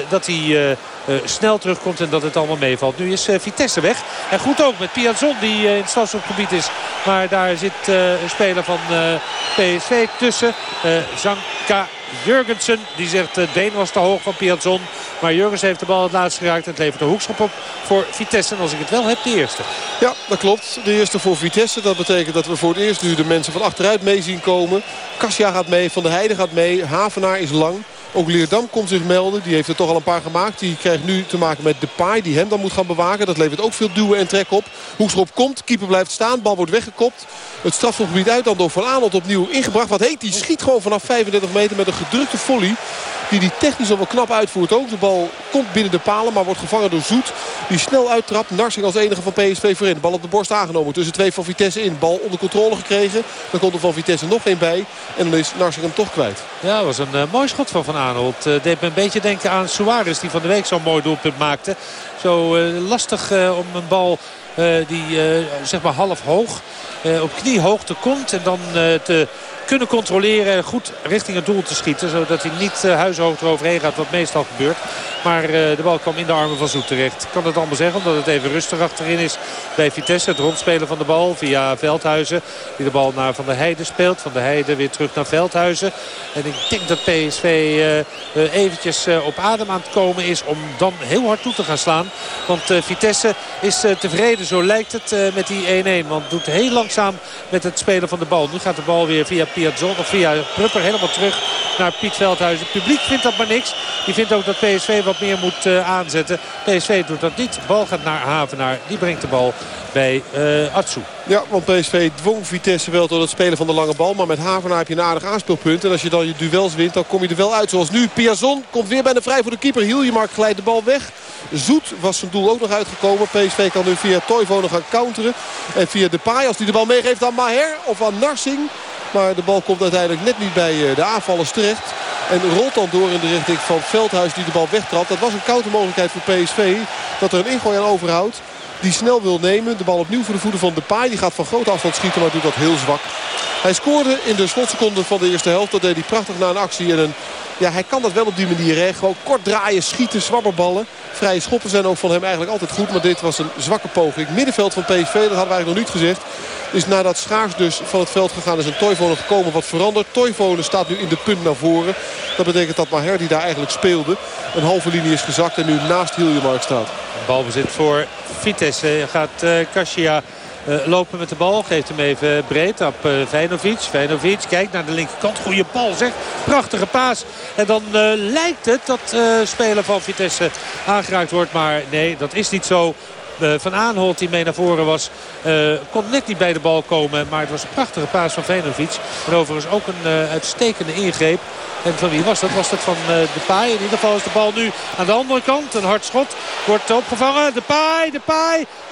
dat hij... Uh, snel terugkomt en dat het allemaal meevalt. Nu is uh, Vitesse weg. En goed ook met Piazon die uh, in het strafschopgebied is. Maar daar zit een speler van PSV tussen. Zanka Jurgensen. Die zegt het been was te hoog van Piazon. Maar Jurgens heeft de bal het laatst geraakt. En het levert een hoekschop op voor Vitesse. En als ik het wel heb, de eerste. Ja, dat klopt. De eerste voor Vitesse. Dat betekent dat we voor het eerst nu de mensen van achteruit mee zien komen. Kassia gaat mee, Van der Heijden gaat mee. Havenaar is lang. Ook Leerdam komt zich melden. Die heeft er toch al een paar gemaakt. Die krijgt nu te maken met Depay. Die hem dan moet gaan bewaken. Dat levert ook veel duwen en trek op. Hoekschop komt. Keeper blijft staan. Bal wordt weggekopt. Het strafschopgebied uit dan door Van Aanholt opnieuw ingebracht. Wat heet die schiet gewoon vanaf 35 meter met een gedrukte volley. Die die technisch al wel knap uitvoert ook. De bal komt binnen de palen, maar wordt gevangen door Zoet. Die snel uittrapt. Narsing als enige van PSV voorin. Bal op de borst aangenomen. Tussen twee van Vitesse in. Bal onder controle gekregen. Dan komt er van Vitesse nog één bij. En dan is Narsing hem toch kwijt. Ja, dat was een uh, mooi schot van Van Aanholt. Uh, deed me een beetje denken aan Suarez die van de week zo'n mooi doelpunt maakte. Zo uh, lastig om een bal die zeg maar half hoog op kniehoogte komt. En dan te kunnen controleren. Goed richting het doel te schieten. Zodat hij niet uh, huishoog eroverheen gaat. Wat meestal gebeurt. Maar uh, de bal kwam in de armen van Zoet terecht. Ik kan het allemaal zeggen omdat het even rustig achterin is bij Vitesse. Het rondspelen van de bal via Veldhuizen. Die de bal naar Van der Heijden speelt. Van der Heijden weer terug naar Veldhuizen. En ik denk dat PSV uh, eventjes op adem aan het komen is. Om dan heel hard toe te gaan slaan. Want Vitesse is tevreden. Zo lijkt het met die 1-1. Want doet heel langzaam met het spelen van de bal. Nu gaat de bal weer via Piazzon of via Prupper helemaal terug naar Piet Veldhuizen. Het publiek vindt dat maar niks. Die vindt ook dat PSV wat meer moet uh, aanzetten. PSV doet dat niet. De bal gaat naar Havenaar. Die brengt de bal bij uh, Atsu. Ja, want PSV dwong Vitesse wel tot het spelen van de lange bal. Maar met Havenaar heb je een aardig aanspeelpunt. En als je dan je duels wint, dan kom je er wel uit. Zoals nu. Piazon komt weer bijna vrij voor de keeper. Hiljemark glijdt de bal weg. Zoet was zijn doel ook nog uitgekomen. PSV kan nu via Toivonen gaan counteren. En via Depay, als hij de bal meegeeft aan Maher of aan Narsing... Maar de bal komt uiteindelijk net niet bij eh, de aanvallers terecht. En rolt dan door in de richting van Veldhuis die de bal wegtrapt. Dat was een countermogelijkheid voor PSV. Dat er een ingooi aan overhoudt. Die snel wil nemen. De bal opnieuw voor de voeten van Depay. Die gaat van grote afstand schieten, maar doet dat heel zwak. Hij scoorde in de slotseconden van de eerste helft. Dat deed hij prachtig na een actie en een ja, hij kan dat wel op die manier. Hè. Gewoon kort draaien, schieten, zwabberballen. Vrije schoppen zijn ook van hem eigenlijk altijd goed. Maar dit was een zwakke poging. Middenveld van PSV, dat hadden we eigenlijk nog niet gezegd. Is nadat Schaars dus van het veld gegaan is en Toivonen gekomen wat veranderd. Toivonen staat nu in de punt naar voren. Dat betekent dat Maher die daar eigenlijk speelde. Een halve linie is gezakt en nu naast Hiljemark staat. Balbezit voor Vitesse. Gaat uh, Kasia uh, lopen met de bal. Geeft hem even breed op uh. Vijnovic kijkt naar de linkerkant. Goede bal zeg. Prachtige paas. En dan uh, lijkt het dat speler van Vitesse aangeraakt wordt. Maar nee, dat is niet zo. Van Aanholt die mee naar voren was. Uh, kon net niet bij de bal komen. Maar het was een prachtige paas van Venovic. En overigens ook een uh, uitstekende ingreep. En van wie was dat? Was dat van de Paai? In ieder geval is de bal nu aan de andere kant. Een hard schot. Wordt opgevangen. De Paai, de.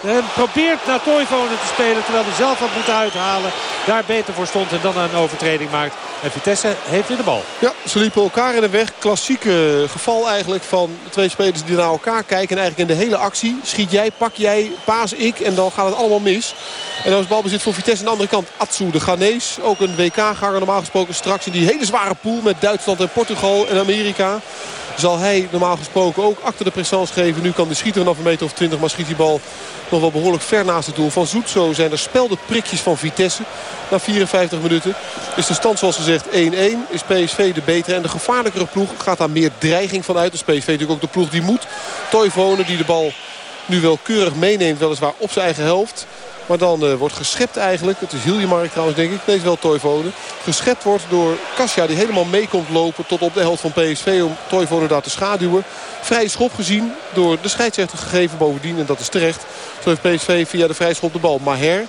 En probeert naar Toivonen te spelen. Terwijl hij zelf wat moet uithalen. Daar beter voor stond en dan een overtreding maakt. En Vitesse heeft weer de bal. Ja, ze liepen elkaar in de weg. Klassieke geval eigenlijk van twee spelers die naar elkaar kijken. En eigenlijk in de hele actie. Schiet jij, pak jij, paas ik. En dan gaat het allemaal mis. En dan is balbezit voor Vitesse aan de andere kant. Atsu, de Ghanese. Ook een WK-ganger normaal gesproken straks in die hele zware pool met Duitsland en Portugal en Amerika. Zal hij normaal gesproken ook achter de pressance geven. Nu kan de schieter vanaf een meter of 20, maar schiet die bal nog wel behoorlijk ver naast het doel van Zoet. Zo zijn er spelde prikjes van Vitesse. Na 54 minuten is de stand zoals gezegd 1-1. Is PSV de betere en de gevaarlijkere ploeg. Gaat daar meer dreiging van uit. PSV natuurlijk ook de ploeg die moet. Toivonen die de bal nu wel keurig meeneemt. Weliswaar op zijn eigen helft. Maar dan uh, wordt geschept eigenlijk. Het is Hiljemark trouwens denk ik. Is wel Toivonen. Geschept wordt door Kasia die helemaal mee komt lopen tot op de helft van PSV. Om Toivonen daar te schaduwen. Vrije schop gezien door de scheidsrechter gegeven bovendien. En dat is terecht. Zo heeft PSV via de vrije schop de bal. Maher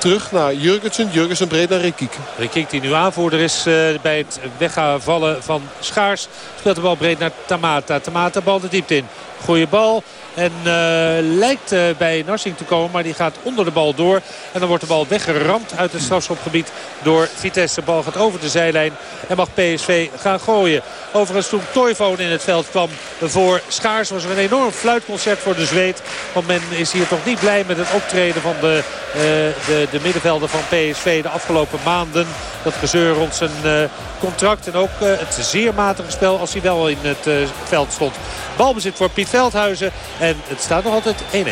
terug naar Jurgensen. Jurgensen breed naar Rekiek. Rekiek die nu aanvoerder is uh, bij het wegvallen van Schaars. Speelt de bal breed naar Tamata. Tamata bal de diepte in. Goeie bal. En uh, lijkt uh, bij Narsing te komen. Maar die gaat onder de bal door. En dan wordt de bal weggeramd uit het strafschopgebied door Vitesse. De bal gaat over de zijlijn. En mag PSV gaan gooien. Overigens toen Toivonen in het veld kwam voor Schaars. Was er een enorm fluitconcert voor de Zweet. Want men is hier toch niet blij met het optreden van de, uh, de, de middenvelder van PSV de afgelopen maanden. Dat gezeur rond zijn contract. En ook het zeer matige spel als hij wel in het veld stond. Balbezit voor Piet Veldhuizen. En het staat nog altijd 1-1.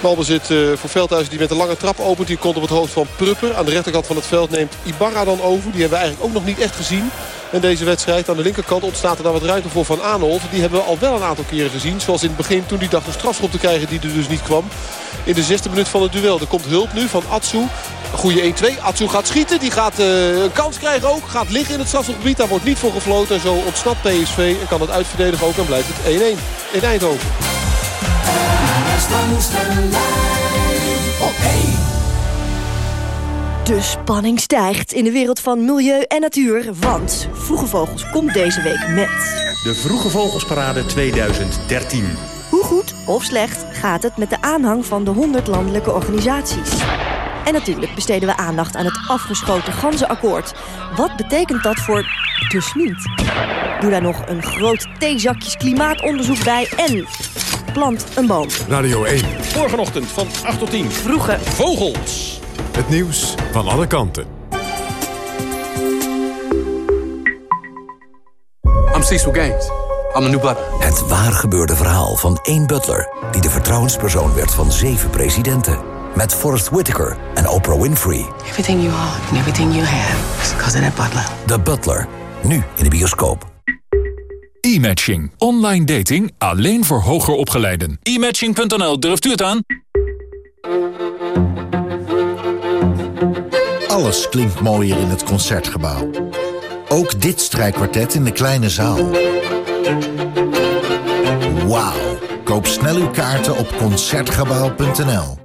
Balbezit uh, voor Veldhuizen die met een lange trap opent. Die komt op het hoofd van Prupper. Aan de rechterkant van het veld neemt Ibarra dan over. Die hebben we eigenlijk ook nog niet echt gezien in deze wedstrijd. Aan de linkerkant ontstaat er dan wat ruimte voor Van Aanholt. Die hebben we al wel een aantal keren gezien. Zoals in het begin toen hij dacht een strafschop te krijgen die er dus niet kwam. In de zesde minuut van het duel. Er komt hulp nu van Atsu. Goede 1-2. Atsu gaat schieten. Die gaat uh, een kans krijgen ook. Gaat liggen in het strafschopgebied. Daar wordt niet voor gefloten. En zo ontsnapt PSV. En kan het uitverdedigen ook. En blijft het 1-1 in Eindhoven. Langs de lijn op 1. De spanning stijgt in de wereld van milieu en natuur, want Vroege Vogels komt deze week met... De Vroege Vogelsparade 2013. Hoe goed of slecht gaat het met de aanhang van de 100 landelijke organisaties? En natuurlijk besteden we aandacht aan het afgeschoten ganzenakkoord. Wat betekent dat voor de Smit? Doe daar nog een groot theezakjes klimaatonderzoek bij en plant een boom. Radio 1. Morgenochtend van 8 tot 10. Vroege Vogels. Het nieuws van alle kanten. I'm Cecil Gaines. I'm the new butler. Het waar gebeurde verhaal van één butler... die de vertrouwenspersoon werd van zeven presidenten. Met Forrest Whitaker en Oprah Winfrey. Everything you are and everything you have is because of that butler. The Butler. Nu in de bioscoop. E-matching. Online dating alleen voor hoger opgeleiden. E-matching.nl, durft u het aan? Alles klinkt mooier in het Concertgebouw. Ook dit strijkkwartet in de kleine zaal. Wauw. Koop snel uw kaarten op Concertgebouw.nl.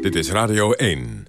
Dit is Radio 1.